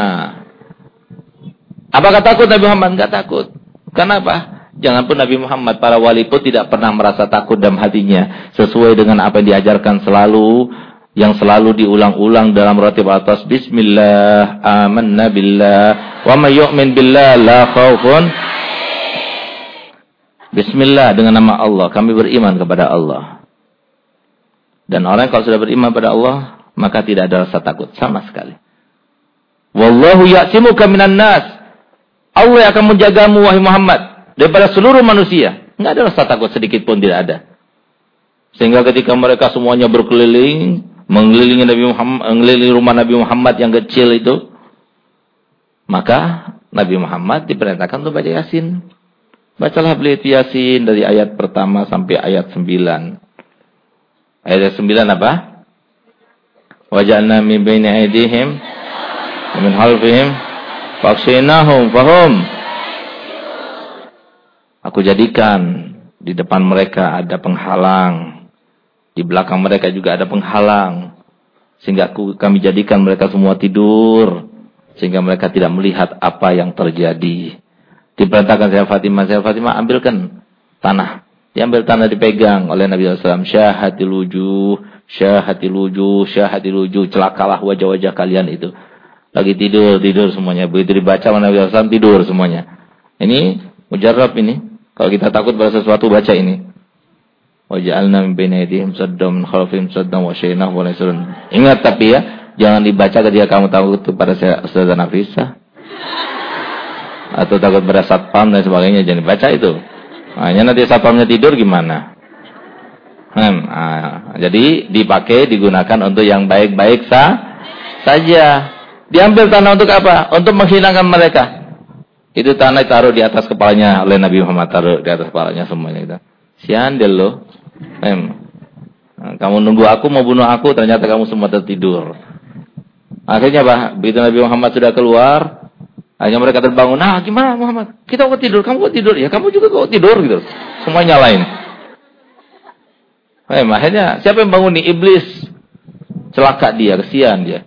Apakah takut Nabi Muhammad? Enggak takut. Kenapa? Jangan pun Nabi Muhammad, para wali pun tidak pernah merasa takut dalam hatinya. Sesuai dengan apa yang diajarkan selalu yang selalu diulang-ulang dalam ratib atas bismillah amanna billah wa may yu'min billah la khaufun bismillah dengan nama Allah kami beriman kepada Allah dan orang kalau sudah beriman pada Allah maka tidak ada rasa takut. Sama sekali. Wallahu ya'simuka minan nas. Allah akan menjagamu wahai Muhammad daripada seluruh manusia. Enggak ada rasa takut sedikit pun tidak ada. Sehingga ketika mereka semuanya berkeliling mengelilingi Nabi Muhammad, mengelilingi rumah Nabi Muhammad yang kecil itu, maka Nabi Muhammad diperintahkan untuk baca Yasin. Bacalah beliau Yasin dari ayat pertama sampai ayat 9. Ayat 9 apa? Waja'alna min baini aydihim wa min halfihim fakshinahum fahum. Aku jadikan di depan mereka ada penghalang di belakang mereka juga ada penghalang. Sehingga aku, kami jadikan mereka semua tidur. Sehingga mereka tidak melihat apa yang terjadi. Diperintahkan saya Fatimah. Saya Fatimah ambilkan tanah. Diambil tanah dipegang oleh Nabi SAW. Syahatil wujuh. Syahatil wujuh. Syahatil wujuh. Celakalah wajah-wajah kalian itu. Lagi tidur, tidur semuanya. Begitu dibaca oleh Nabi SAW, tidur semuanya. Ini mujarab ini. Kalau kita takut pada sesuatu, baca ini. Waj'alna min saddam min saddam wa syaynah wa Ingat tapi ya, jangan dibaca ketika kamu takut kepada Ustaz Nafisa. Atau takut pada satpam dan sebagainya, jangan dibaca itu. Hanya nanti satpamnya tidur gimana? Hmm, nah, jadi dipakai digunakan untuk yang baik-baik sah saja. Diambil tanah untuk apa? Untuk menghilangkan mereka. Itu tanah taruh di atas kepalanya oleh Nabi Muhammad taruh di atas kepalanya semuanya itu. Siandel loh. Em. Nah, kamu nunggu aku mau bunuh aku, ternyata kamu semua tertidur. Akhirnya bah, begitu Nabi Muhammad sudah keluar, akhirnya mereka terbangun. Nah, gimana Muhammad? Kita kok tidur, kamu kok tidur? Ya, kamu juga kok tidur gitu. Semuanya lain. Em, akhirnya siapa yang bangun nih? Iblis. Celaka dia, kesian dia.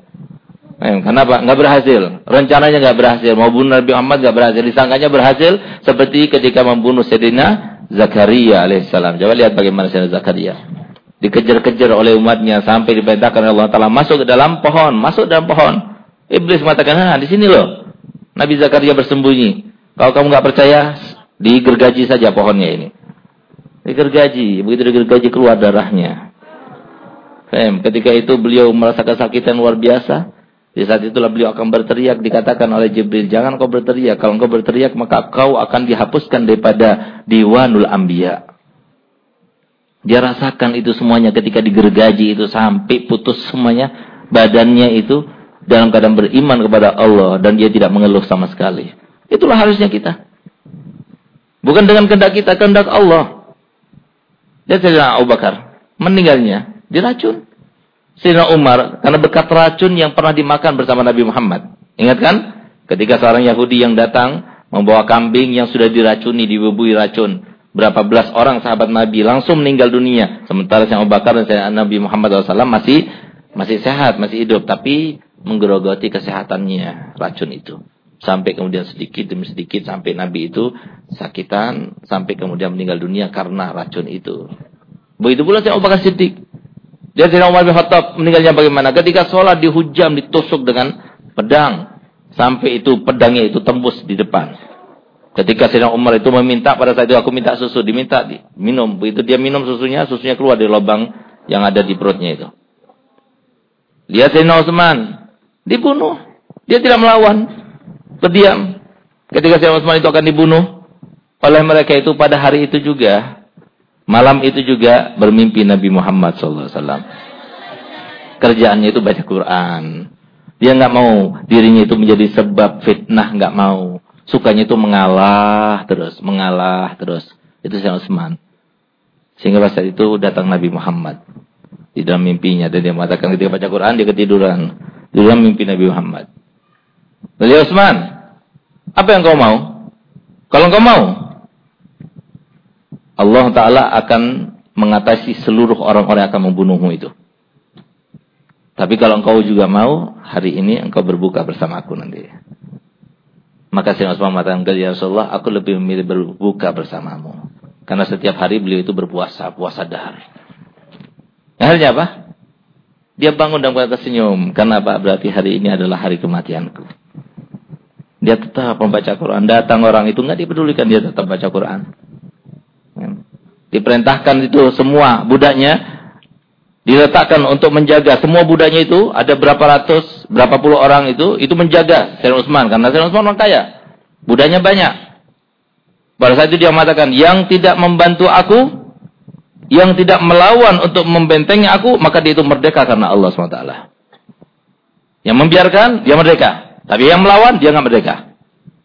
Em, kenapa? Enggak berhasil. Rencananya enggak berhasil. Mau bunuh Nabi Muhammad enggak berhasil. Disangkanya berhasil seperti ketika membunuh Sayyidina Zakaria alaihissalam. Coba lihat bagaimana Sayyidina Zakaria. Dikejar-kejar oleh umatnya sampai diperintahkan oleh Allah Taala masuk ke dalam pohon, masuk dalam pohon. Iblis mengatakan, "Ah, di sini loh." Nabi Zakaria bersembunyi. Kalau kamu nggak percaya, digergaji saja pohonnya ini. Digergaji, begitu digergaji keluar darahnya. Fem, ketika itu beliau merasa kesakitan luar biasa. Di saat itulah beliau akan berteriak dikatakan oleh Jibril, jangan kau berteriak. Kalau kau berteriak maka kau akan dihapuskan daripada diwanul ambia. Dia rasakan itu semuanya ketika digergaji itu sampai putus semuanya badannya itu dalam keadaan beriman kepada Allah dan dia tidak mengeluh sama sekali. Itulah harusnya kita. Bukan dengan kehendak kita, kehendak Allah. Dia Sayyidina Abu Bakar meninggalnya diracun. Sayyidina Umar karena bekat racun yang pernah dimakan bersama Nabi Muhammad. Ingat kan? Ketika seorang Yahudi yang datang membawa kambing yang sudah diracuni, dibubui racun. Berapa belas orang sahabat Nabi langsung meninggal dunia. Sementara Sayyidina Abu Bakar dan Sayyidina Nabi Muhammad SAW masih masih sehat, masih hidup. Tapi menggerogoti kesehatannya racun itu. Sampai kemudian sedikit demi sedikit sampai Nabi itu sakitan sampai kemudian meninggal dunia karena racun itu. Begitu pula Abu Bakar. Dia Sayyidina Umar bin Khattab meninggalnya bagaimana? Ketika sholat dihujam, ditusuk dengan pedang. Sampai itu pedangnya itu tembus di depan. Ketika Sayyidina Umar itu meminta pada saat itu aku minta susu, diminta di, minum. Begitu dia minum susunya, susunya keluar dari lubang yang ada di perutnya itu. Lihat Sayyidina Utsman dibunuh. Dia tidak melawan berdiam. Ketika Sayyidina Utsman itu akan dibunuh oleh mereka itu pada hari itu juga, malam itu juga bermimpi Nabi Muhammad SAW. Kerjaannya itu baca Quran. Dia nggak mau dirinya itu menjadi sebab fitnah, nggak mau. Sukanya itu mengalah terus, mengalah terus. Itu Sayyidina Utsman. Sehingga pada saat itu datang Nabi Muhammad di dalam mimpinya dan dia mengatakan ketika baca Quran dia ketiduran di dalam mimpi Nabi Muhammad. Beliau Utsman, apa yang kau mau? Kalau kau mau, Allah Ta'ala akan mengatasi seluruh orang-orang yang akan membunuhmu itu. Tapi kalau engkau juga mau, hari ini engkau berbuka bersama aku nanti. Maka Sayyidina Utsman mengatakan, Ya Rasulullah, aku lebih memilih berbuka bersamamu. Karena setiap hari beliau itu berpuasa, puasa dahar. Akhirnya apa? Dia bangun dan berkata senyum. Karena apa? Berarti hari ini adalah hari kematianku. Dia tetap membaca Quran. Datang orang itu nggak dipedulikan dia tetap baca Quran. Diperintahkan itu semua budaknya diletakkan untuk menjaga semua budaknya itu ada berapa ratus, berapa puluh orang itu itu menjaga Sayyidina Utsman karena Sayyidina Utsman orang kaya. Budaknya banyak. Pada saat itu dia mengatakan, yang tidak membantu aku, yang tidak melawan untuk membentengi aku, maka dia itu merdeka karena Allah SWT. Yang membiarkan, dia merdeka. Tapi yang melawan dia nggak merdeka.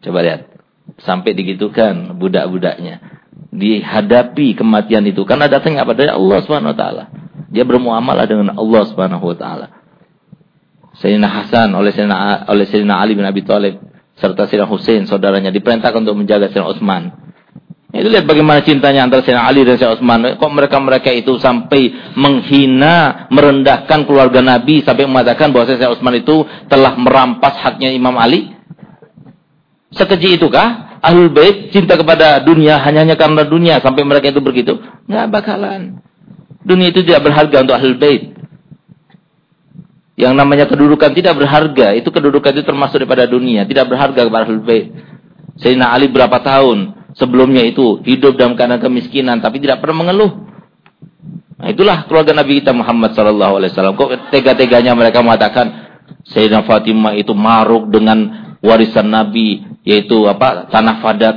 Coba lihat. Sampai digitukan budak-budaknya. Dihadapi kematian itu karena datangnya apa dari Allah taala. Dia bermuamalah dengan Allah taala. Sayyidina Hasan oleh Sayyidina oleh Sayyidina Ali bin Abi Thalib serta Sayyidina Hussein saudaranya diperintahkan untuk menjaga Sayyidina Utsman. Itu lihat bagaimana cintanya antara Sayyidina Ali dan Sayyidina Utsman. Kok mereka-mereka itu sampai menghina, merendahkan keluarga Nabi sampai mengatakan bahwa Sayyidina Utsman itu telah merampas haknya Imam Ali? Sekeji itukah Ahlul Bait cinta kepada dunia hanya hanya karena dunia sampai mereka itu begitu? Enggak bakalan. Dunia itu tidak berharga untuk Ahlul Bait. Yang namanya kedudukan tidak berharga, itu kedudukan itu termasuk daripada dunia, tidak berharga kepada Ahlul Bait. Sayyidina Ali berapa tahun sebelumnya itu hidup dalam keadaan kemiskinan tapi tidak pernah mengeluh. Nah, itulah keluarga Nabi kita Muhammad sallallahu alaihi wasallam. Kok tega-teganya mereka mengatakan Sayyidina Fatimah itu maruk dengan warisan Nabi yaitu apa? tanah Fadak.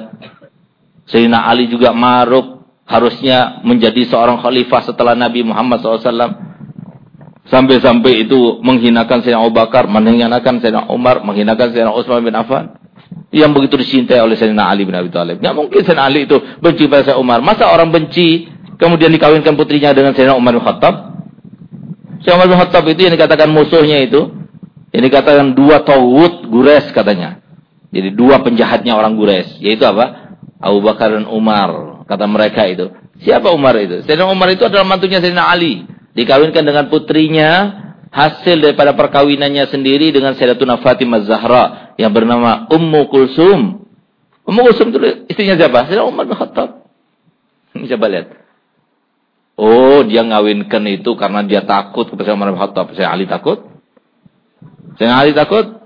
Sayyidina Ali juga maruk harusnya menjadi seorang khalifah setelah Nabi Muhammad SAW. Sampai-sampai itu menghinakan Sayyidina Abu Bakar, menghinakan Sayyidina Umar, menghinakan Sayyidina Utsman bin Affan yang begitu dicintai oleh Sayyidina Ali bin Abi Thalib. Enggak mungkin Sayyidina Ali itu benci pada Sayyidina Umar. Masa orang benci kemudian dikawinkan putrinya dengan Sayyidina Umar bin Khattab? Sayyidina Umar bin Khattab itu yang dikatakan musuhnya itu, yang dikatakan dua tawud gures katanya. Jadi dua penjahatnya orang gures, yaitu apa? Abu Bakar dan Umar, kata mereka itu. Siapa Umar itu? Sayyidina Umar itu adalah mantunya Sayyidina Ali. Dikawinkan dengan putrinya hasil daripada perkawinannya sendiri dengan Sayyidatuna Fatimah Zahra yang bernama Ummu Kulsum. Ummu Kulsum itu istrinya siapa? Sayyidina Umar bin Khattab. Coba lihat. Oh, dia ngawinkan itu karena dia takut kepada Umar bin Khattab. Saya Ali takut? Saya Ali takut?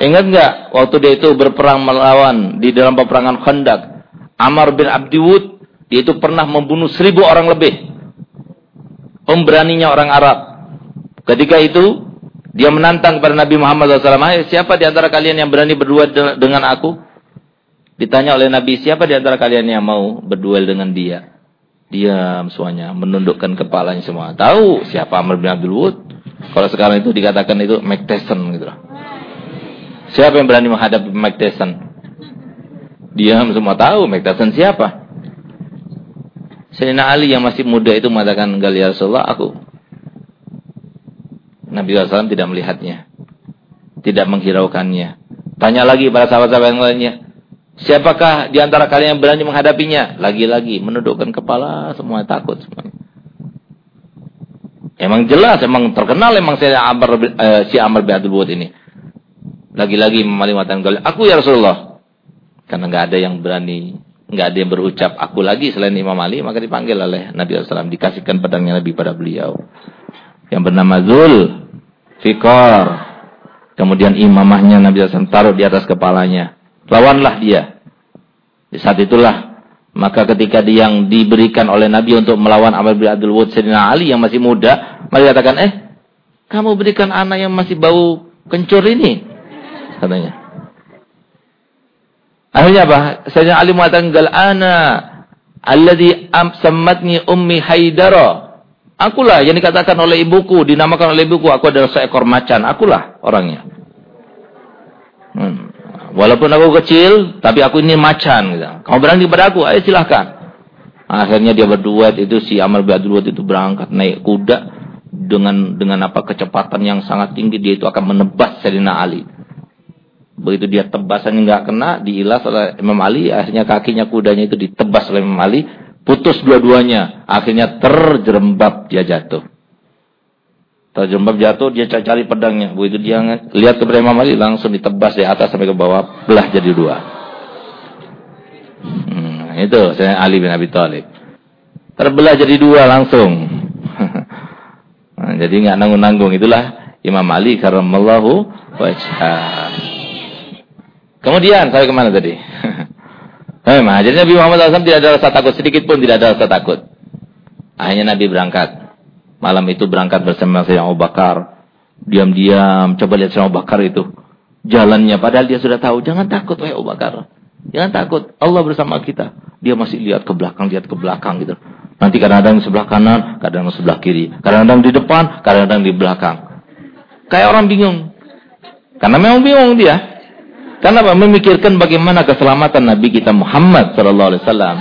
Ingat enggak waktu dia itu berperang melawan di dalam peperangan Khandaq, Amar bin Abdiwud dia itu pernah membunuh seribu orang lebih. Pemberaninya orang Arab. Ketika itu dia menantang kepada Nabi Muhammad SAW, siapa di antara kalian yang berani berduel dengan aku? Ditanya oleh Nabi, siapa di antara kalian yang mau berduel dengan dia? Diam semuanya, menundukkan kepalanya semua. Tahu siapa Amr bin Abdul Wud? Kalau sekarang itu dikatakan itu Mike Tyson gitu Siapa yang berani menghadapi Mike Tyson? Diam semua tahu Mike Tyson siapa? Sayyidina Ali yang masih muda itu mengatakan, "Gali Rasulullah, aku Nabi SAW tidak melihatnya. Tidak menghiraukannya. Tanya lagi pada sahabat-sahabat yang lainnya. Siapakah di antara kalian yang berani menghadapinya? Lagi-lagi menundukkan kepala, semua takut. Semua. Emang jelas, emang terkenal emang saya Amr, eh, si Amr bin Abdul Wud ini. Lagi-lagi Imam Ali mengatakan, aku ya Rasulullah. Karena nggak ada yang berani, nggak ada yang berucap aku lagi selain Imam Ali, maka dipanggil oleh Nabi SAW. Dikasihkan pedangnya Nabi pada beliau. Yang bernama Zul, Fikor. Kemudian imamahnya Nabi SAW taruh di atas kepalanya. Lawanlah dia. Di saat itulah maka ketika dia yang diberikan oleh Nabi untuk melawan Amr bin Abdul Wud Sayyidina Ali yang masih muda, mereka katakan, "Eh, kamu berikan anak yang masih bau kencur ini." Katanya. Akhirnya apa? Sayyidina Ali mengatakan, "Gal ana alladhi sammatni ummi Haidara." Akulah yang dikatakan oleh ibuku, dinamakan oleh ibuku, aku adalah seekor macan. Akulah orangnya. Hmm. Walaupun aku kecil, tapi aku ini macan. Gitu. Kamu berani kepada aku? Ayo silahkan. Akhirnya dia berduet itu si bin Abdul itu berangkat naik kuda dengan dengan apa kecepatan yang sangat tinggi dia itu akan menebas Sayyidina Ali. Begitu dia tebasannya nggak kena, diilas oleh Imam Ali, akhirnya kakinya kudanya itu ditebas oleh Imam Ali, putus dua-duanya, akhirnya terjerembab dia jatuh. Terjembab jatuh, dia cari pedangnya. Begitu dia lihat ke Imam Ali, langsung ditebas di atas sampai ke bawah, belah jadi dua. Hmm, itu saya Ali bin Abi Thalib. Terbelah jadi dua langsung. nah, jadi nggak nanggung-nanggung. Itulah Imam Ali karramallahu wajhah. Kemudian saya ke mana tadi? Memang, jadi Nabi Muhammad SAW tidak ada rasa takut sedikit pun tidak ada rasa takut. Akhirnya Nabi berangkat. Malam itu berangkat bersama Sayyidina Abu Bakar. Diam-diam, coba lihat Sayyidina Abu Bakar itu. Jalannya, padahal dia sudah tahu. Jangan takut, wahai Abu Bakar. Jangan takut, Allah bersama kita. Dia masih lihat ke belakang, lihat ke belakang gitu. Nanti kadang-kadang di sebelah kanan, kadang-kadang sebelah kiri. Kadang-kadang di depan, kadang-kadang di belakang. Kayak orang bingung. Karena memang bingung dia. Karena apa? Memikirkan bagaimana keselamatan Nabi kita Muhammad sallallahu alaihi wasallam.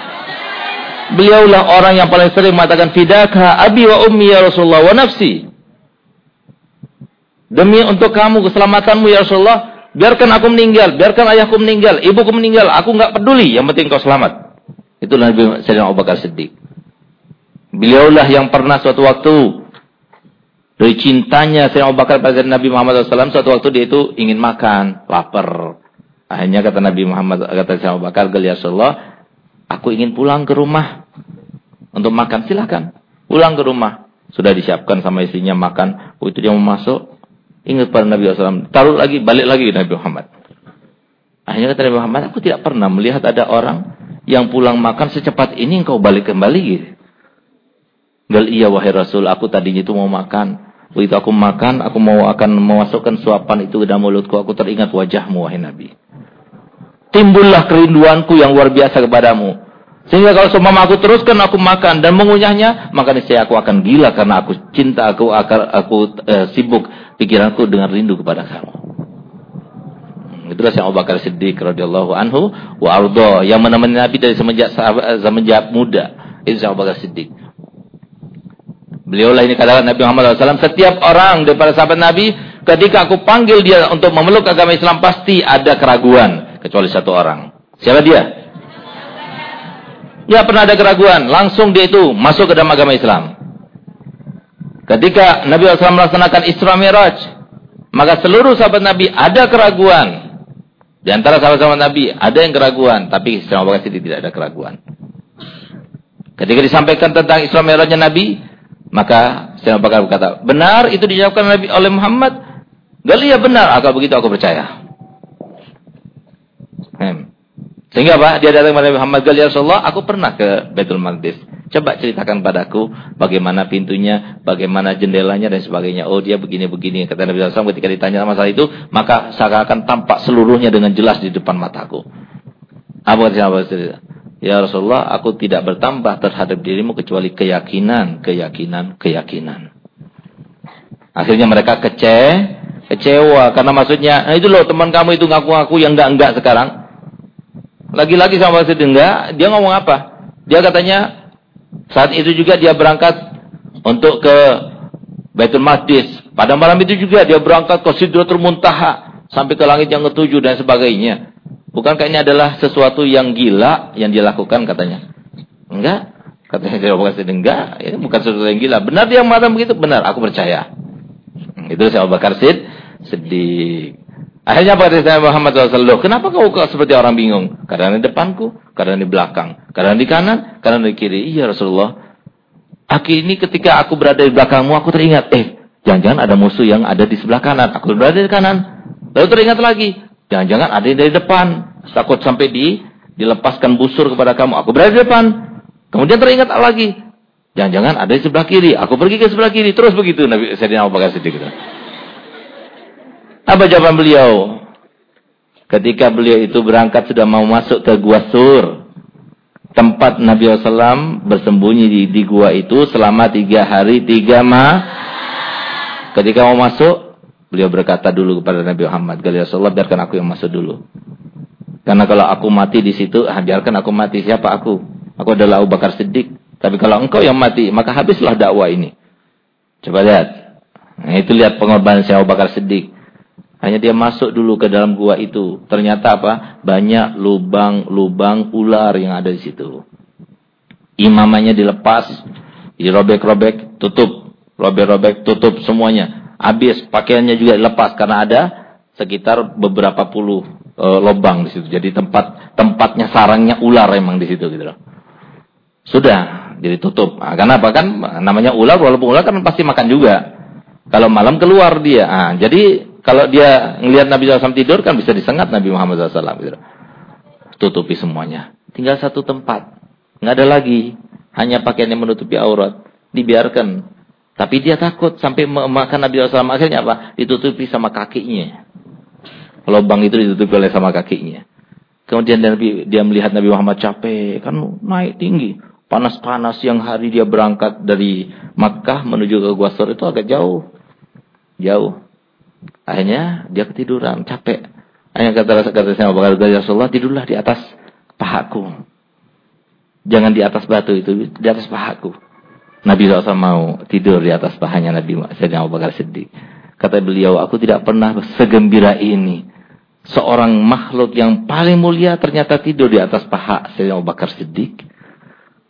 Beliaulah orang yang paling sering mengatakan fidaka abi wa ummi ya Rasulullah wa nafsi. Demi untuk kamu keselamatanmu ya Rasulullah, biarkan aku meninggal, biarkan ayahku meninggal, ibuku meninggal, aku enggak peduli, yang penting kau selamat. Itulah Nabi Sayyidina Abu Bakar Siddiq. Beliaulah yang pernah suatu waktu dari cintanya Sayyidina Abu Bakar pada Nabi Muhammad SAW, suatu waktu dia itu ingin makan, lapar. Akhirnya kata Nabi Muhammad, kata Abu Bakar, ya Rasulullah, Aku ingin pulang ke rumah untuk makan. Silakan. Pulang ke rumah. Sudah disiapkan sama istrinya makan. Begitu dia mau masuk. Ingat pada Nabi SAW. Taruh lagi, balik lagi Nabi Muhammad. Akhirnya kata Nabi Muhammad, aku tidak pernah melihat ada orang yang pulang makan secepat ini engkau balik kembali. Gal iya wahai Rasul, aku tadinya itu mau makan. Begitu aku makan, aku mau akan memasukkan suapan itu ke dalam mulutku. Aku teringat wajahmu wahai Nabi timbullah kerinduanku yang luar biasa kepadamu. Sehingga kalau semua aku teruskan aku makan dan mengunyahnya, maka niscaya aku akan gila karena aku cinta, aku akan aku e, sibuk pikiranku dengan rindu kepada kamu. Itulah Syekh Abu Bakar Siddiq radhiyallahu anhu wa ardo yang menemani Nabi dari semenjak semenjak muda. Itu Abu Bakar Siddiq. Beliau lah ini katakan Nabi Muhammad SAW, setiap orang daripada sahabat Nabi, ketika aku panggil dia untuk memeluk agama Islam, pasti ada keraguan kecuali satu orang. Siapa dia? Ya pernah ada keraguan, langsung dia itu masuk ke dalam agama Islam. Ketika Nabi SAW melaksanakan Isra Miraj, maka seluruh sahabat Nabi ada keraguan. Di antara sahabat-sahabat Nabi ada yang keraguan, tapi Isra Bakar tidak ada keraguan. Ketika disampaikan tentang Isra Mirajnya Nabi, maka Sayyidina Bakar berkata, benar itu dijawabkan Nabi oleh Muhammad? Gali ya benar, Agak begitu aku percaya. Hmm. Sehingga apa? Dia datang kepada Muhammad Gali ya Rasulullah, aku pernah ke Baitul Maqdis. Coba ceritakan padaku bagaimana pintunya, bagaimana jendelanya dan sebagainya. Oh dia begini-begini. Kata Nabi SAW ketika ditanya masalah itu, maka seakan tampak seluruhnya dengan jelas di depan mataku. Apa kata Ya Rasulullah, aku tidak bertambah terhadap dirimu kecuali keyakinan, keyakinan, keyakinan. Akhirnya mereka kece, kecewa karena maksudnya, nah itu loh teman kamu itu ngaku-ngaku yang enggak-enggak sekarang. Lagi-lagi sama Siddiq enggak, dia ngomong apa? Dia katanya saat itu juga dia berangkat untuk ke Baitul Maqdis. Pada malam itu juga dia berangkat ke Sidratul Muntaha sampai ke langit yang ketujuh dan sebagainya. Bukankah ini adalah sesuatu yang gila yang dia lakukan katanya? Enggak. Katanya Bakar Siddiq, enggak, ini bukan sesuatu yang gila. Benar dia mengatakan begitu? Benar, aku percaya. Hmm, itu saya Abu Bakar Siddiq. Akhirnya apa kata Muhammad SAW? Kenapa kau seperti orang bingung? Kadang di depanku, kadang di belakang. Kadang di kanan, kadang di kiri. Iya Rasulullah. Aku ini ketika aku berada di belakangmu, aku teringat. Eh, jangan-jangan ada musuh yang ada di sebelah kanan. Aku berada di kanan. Lalu teringat lagi. Jangan-jangan ada yang dari depan. Takut sampai di dilepaskan busur kepada kamu. Aku berada di depan. Kemudian teringat lagi. Jangan-jangan ada di sebelah kiri. Aku pergi ke sebelah kiri. Terus begitu Nabi Sayyidina Abu Bakar Siddiq. Apa jawaban beliau? Ketika beliau itu berangkat sudah mau masuk ke Gua Sur. Tempat Nabi SAW bersembunyi di, di gua itu selama tiga hari, tiga ma. Ketika mau masuk, beliau berkata dulu kepada Nabi Muhammad, "Ya Rasulullah, biarkan aku yang masuk dulu." Karena kalau aku mati di situ, ah, biarkan aku mati. Siapa aku? Aku adalah Abu Bakar Siddiq. Tapi kalau engkau yang mati, maka habislah dakwah ini. Coba lihat. Nah, itu lihat pengorbanan saya Abu Bakar Siddiq. Hanya dia masuk dulu ke dalam gua itu. Ternyata apa? Banyak lubang-lubang ular yang ada di situ. Imamannya dilepas, dirobek-robek, tutup. Robek-robek, tutup semuanya. Habis, pakaiannya juga dilepas karena ada sekitar beberapa puluh e, lubang di situ. Jadi tempat tempatnya sarangnya ular emang di situ gitu loh. Sudah, jadi tutup. Nah, karena apa kan namanya ular walaupun ular kan pasti makan juga. Kalau malam keluar dia. Nah, jadi kalau dia ngelihat Nabi SAW tidur kan bisa disengat Nabi Muhammad SAW. Gitu. Tutupi semuanya. Tinggal satu tempat. Nggak ada lagi. Hanya pakaian yang menutupi aurat. Dibiarkan. Tapi dia takut sampai makan Nabi SAW. Akhirnya apa? Ditutupi sama kakinya. Lobang itu ditutupi oleh sama kakinya. Kemudian dia melihat Nabi Muhammad capek. Kan naik tinggi. Panas-panas yang hari dia berangkat dari Makkah menuju ke Guasor itu agak jauh. Jauh. Akhirnya dia ketiduran, capek. Akhirnya kata kata saya Abu Bakar ya Rasulullah, tidurlah di atas pahaku. Jangan di atas batu itu, di atas pahaku. Nabi SAW mau tidur di atas pahanya Nabi Sayyidina Abu Bakar Siddiq. Kata beliau, aku tidak pernah segembira ini. Seorang makhluk yang paling mulia ternyata tidur di atas paha Sayyidina Abu Bakar Siddiq.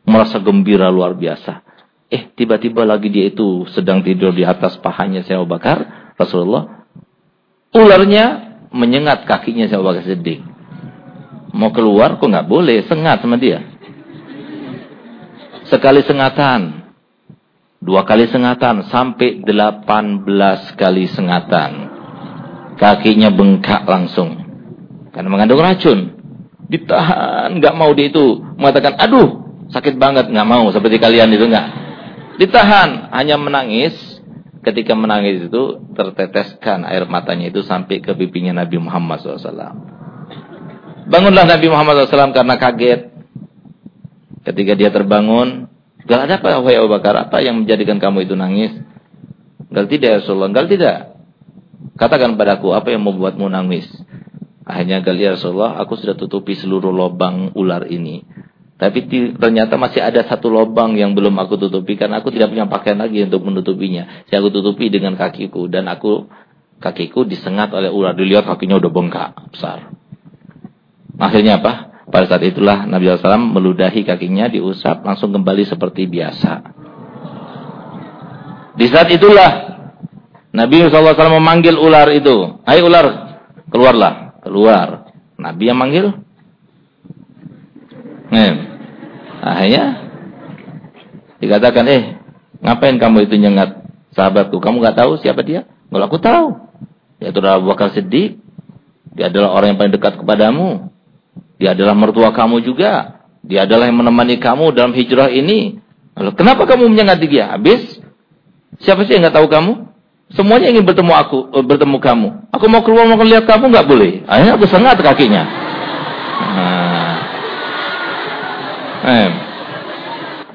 Merasa gembira luar biasa. Eh, tiba-tiba lagi dia itu sedang tidur di atas pahanya Sayyidina Abu Bakar. Rasulullah Ularnya menyengat kakinya Abu Bakar Siddiq. Mau keluar kok nggak boleh, sengat sama dia. Sekali sengatan, dua kali sengatan, sampai delapan belas kali sengatan. Kakinya bengkak langsung. Karena mengandung racun. Ditahan, nggak mau dia itu. Mengatakan, aduh, sakit banget, nggak mau. Seperti kalian itu nggak. Ditahan, hanya menangis ketika menangis itu terteteskan air matanya itu sampai ke pipinya Nabi Muhammad SAW. Bangunlah Nabi Muhammad SAW karena kaget. Ketika dia terbangun, gak ada apa wahai Abu Bakar, apa yang menjadikan kamu itu nangis? Gal tidak ya Rasulullah, gal tidak. Katakan padaku apa yang membuatmu nangis? Akhirnya gal ya Rasulullah, aku sudah tutupi seluruh lubang ular ini. Tapi ternyata masih ada satu lubang yang belum aku tutupi karena aku tidak punya pakaian lagi untuk menutupinya. Saya aku tutupi dengan kakiku dan aku kakiku disengat oleh ular. Dilihat kakinya udah bengkak besar. Akhirnya apa? Pada saat itulah Nabi SAW meludahi kakinya, diusap, langsung kembali seperti biasa. Di saat itulah Nabi SAW memanggil ular itu. Hai ular, keluarlah. Keluar. Nabi yang manggil. Nih. Akhirnya dikatakan, eh ngapain kamu itu nyengat sahabatku? Kamu nggak tahu siapa dia? Kalau aku tahu. Yaitu adalah Abu Bakar Siddiq. Dia adalah orang yang paling dekat kepadamu. Dia adalah mertua kamu juga. Dia adalah yang menemani kamu dalam hijrah ini. Lalu kenapa kamu menyengati dia? Habis siapa sih yang nggak tahu kamu? Semuanya ingin bertemu aku, eh, bertemu kamu. Aku mau keluar mau lihat kamu nggak boleh. Akhirnya aku sengat kakinya. Nah, Eh.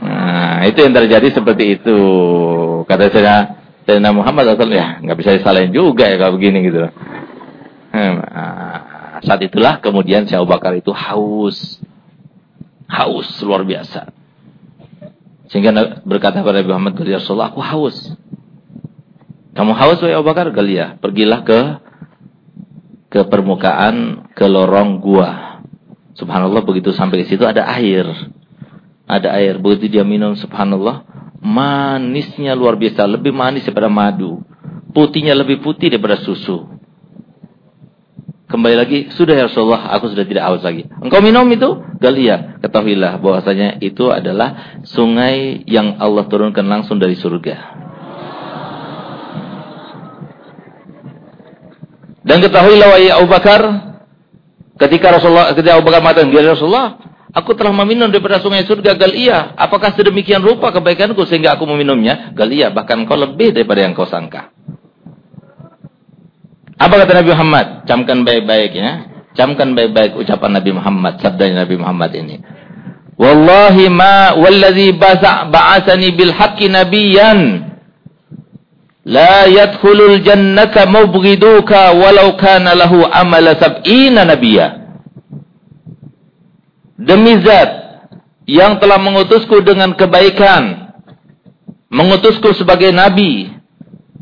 Nah, itu yang terjadi seperti itu. Kata saya, Sayyidina Muhammad ya nggak bisa disalahin juga ya kalau begini gitu. Nah, saat itulah kemudian Syekh Abu Bakar itu haus. Haus luar biasa. Sehingga berkata kepada Nabi Muhammad, Ya Rasulullah, aku haus. Kamu haus, wahai Abu Bakar? Galia, pergilah ke ke permukaan, ke lorong gua. Subhanallah begitu sampai ke situ ada air. Ada air. Begitu dia minum, subhanallah. Manisnya luar biasa. Lebih manis daripada madu. Putihnya lebih putih daripada susu. Kembali lagi, sudah ya Rasulullah, aku sudah tidak haus lagi. Engkau minum itu? Galia. Ketahuilah bahwasanya itu adalah sungai yang Allah turunkan langsung dari surga. Dan ketahuilah wahai Abu Bakar, ketika Rasulullah ketika Abu Bakar mengatakan, "Ya Rasulullah, aku telah meminum daripada sungai surga." Galia. Apakah sedemikian rupa kebaikanku sehingga aku meminumnya? Galia. bahkan kau lebih daripada yang kau sangka. Apa kata Nabi Muhammad? Camkan baik-baik ya. Camkan baik-baik ucapan Nabi Muhammad, sabda Nabi Muhammad ini. Wallahi ma wallazi ba'asani bil haqqi nabiyyan la yadkhulul jannata mubghiduka walau kana lahu amala sab'ina nabiyya. Demi zat yang telah mengutusku dengan kebaikan, mengutusku sebagai nabi,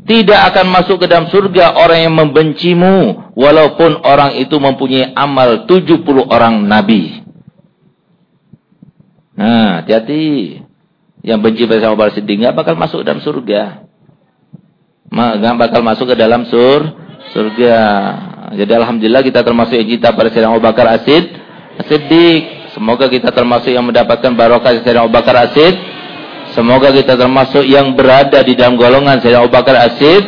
tidak akan masuk ke dalam surga orang yang membencimu. Walaupun orang itu mempunyai amal 70 orang nabi. Nah, hati-hati. Yang benci pada sama Siddiq nggak bakal masuk ke dalam surga. Nggak bakal masuk ke dalam sur surga. Jadi Alhamdulillah kita termasuk yang cinta pada Sayyidina Abu Bakar Asid. Siddiq. Semoga kita termasuk yang mendapatkan barokah Sayyidina Abu Bakar Asid. Semoga kita termasuk yang berada di dalam golongan Sayyidina Abu Bakar Asid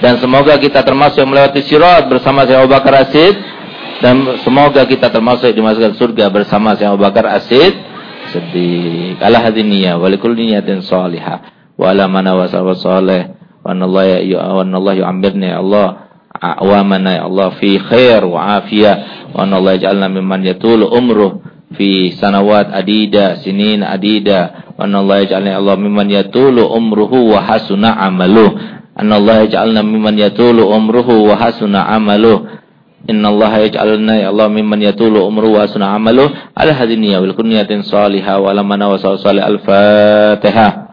dan semoga kita termasuk yang melewati sirat bersama Sayyidina Abu Bakar Asid dan semoga kita termasuk dimasukkan surga bersama Sayyidina Abu Bakar Asid sedih ala hadiniya wa likulli niyatin salihah. Wa ala mana wa salih wa anallahu ya wa anallahu yu'ammirni ya Allah. Awamana ya Allah fi khair wa afiyah. Wa anallahu yaj'alna mimman yatul umruh fi sanawat adida sinin adida Anna Allah yaj'alna Allah mimman yatulu umruhu wa hasuna amaluh. Anna Allah yaj'alna mimman yatulu umruhu wa hasuna amaluh. Allah yaj'alna ya Allah mimman yatulu umruhu wa hasuna amaluh. Ala hadiniya wal kunniyatin salihah wa lamana wa salih al-fatihah.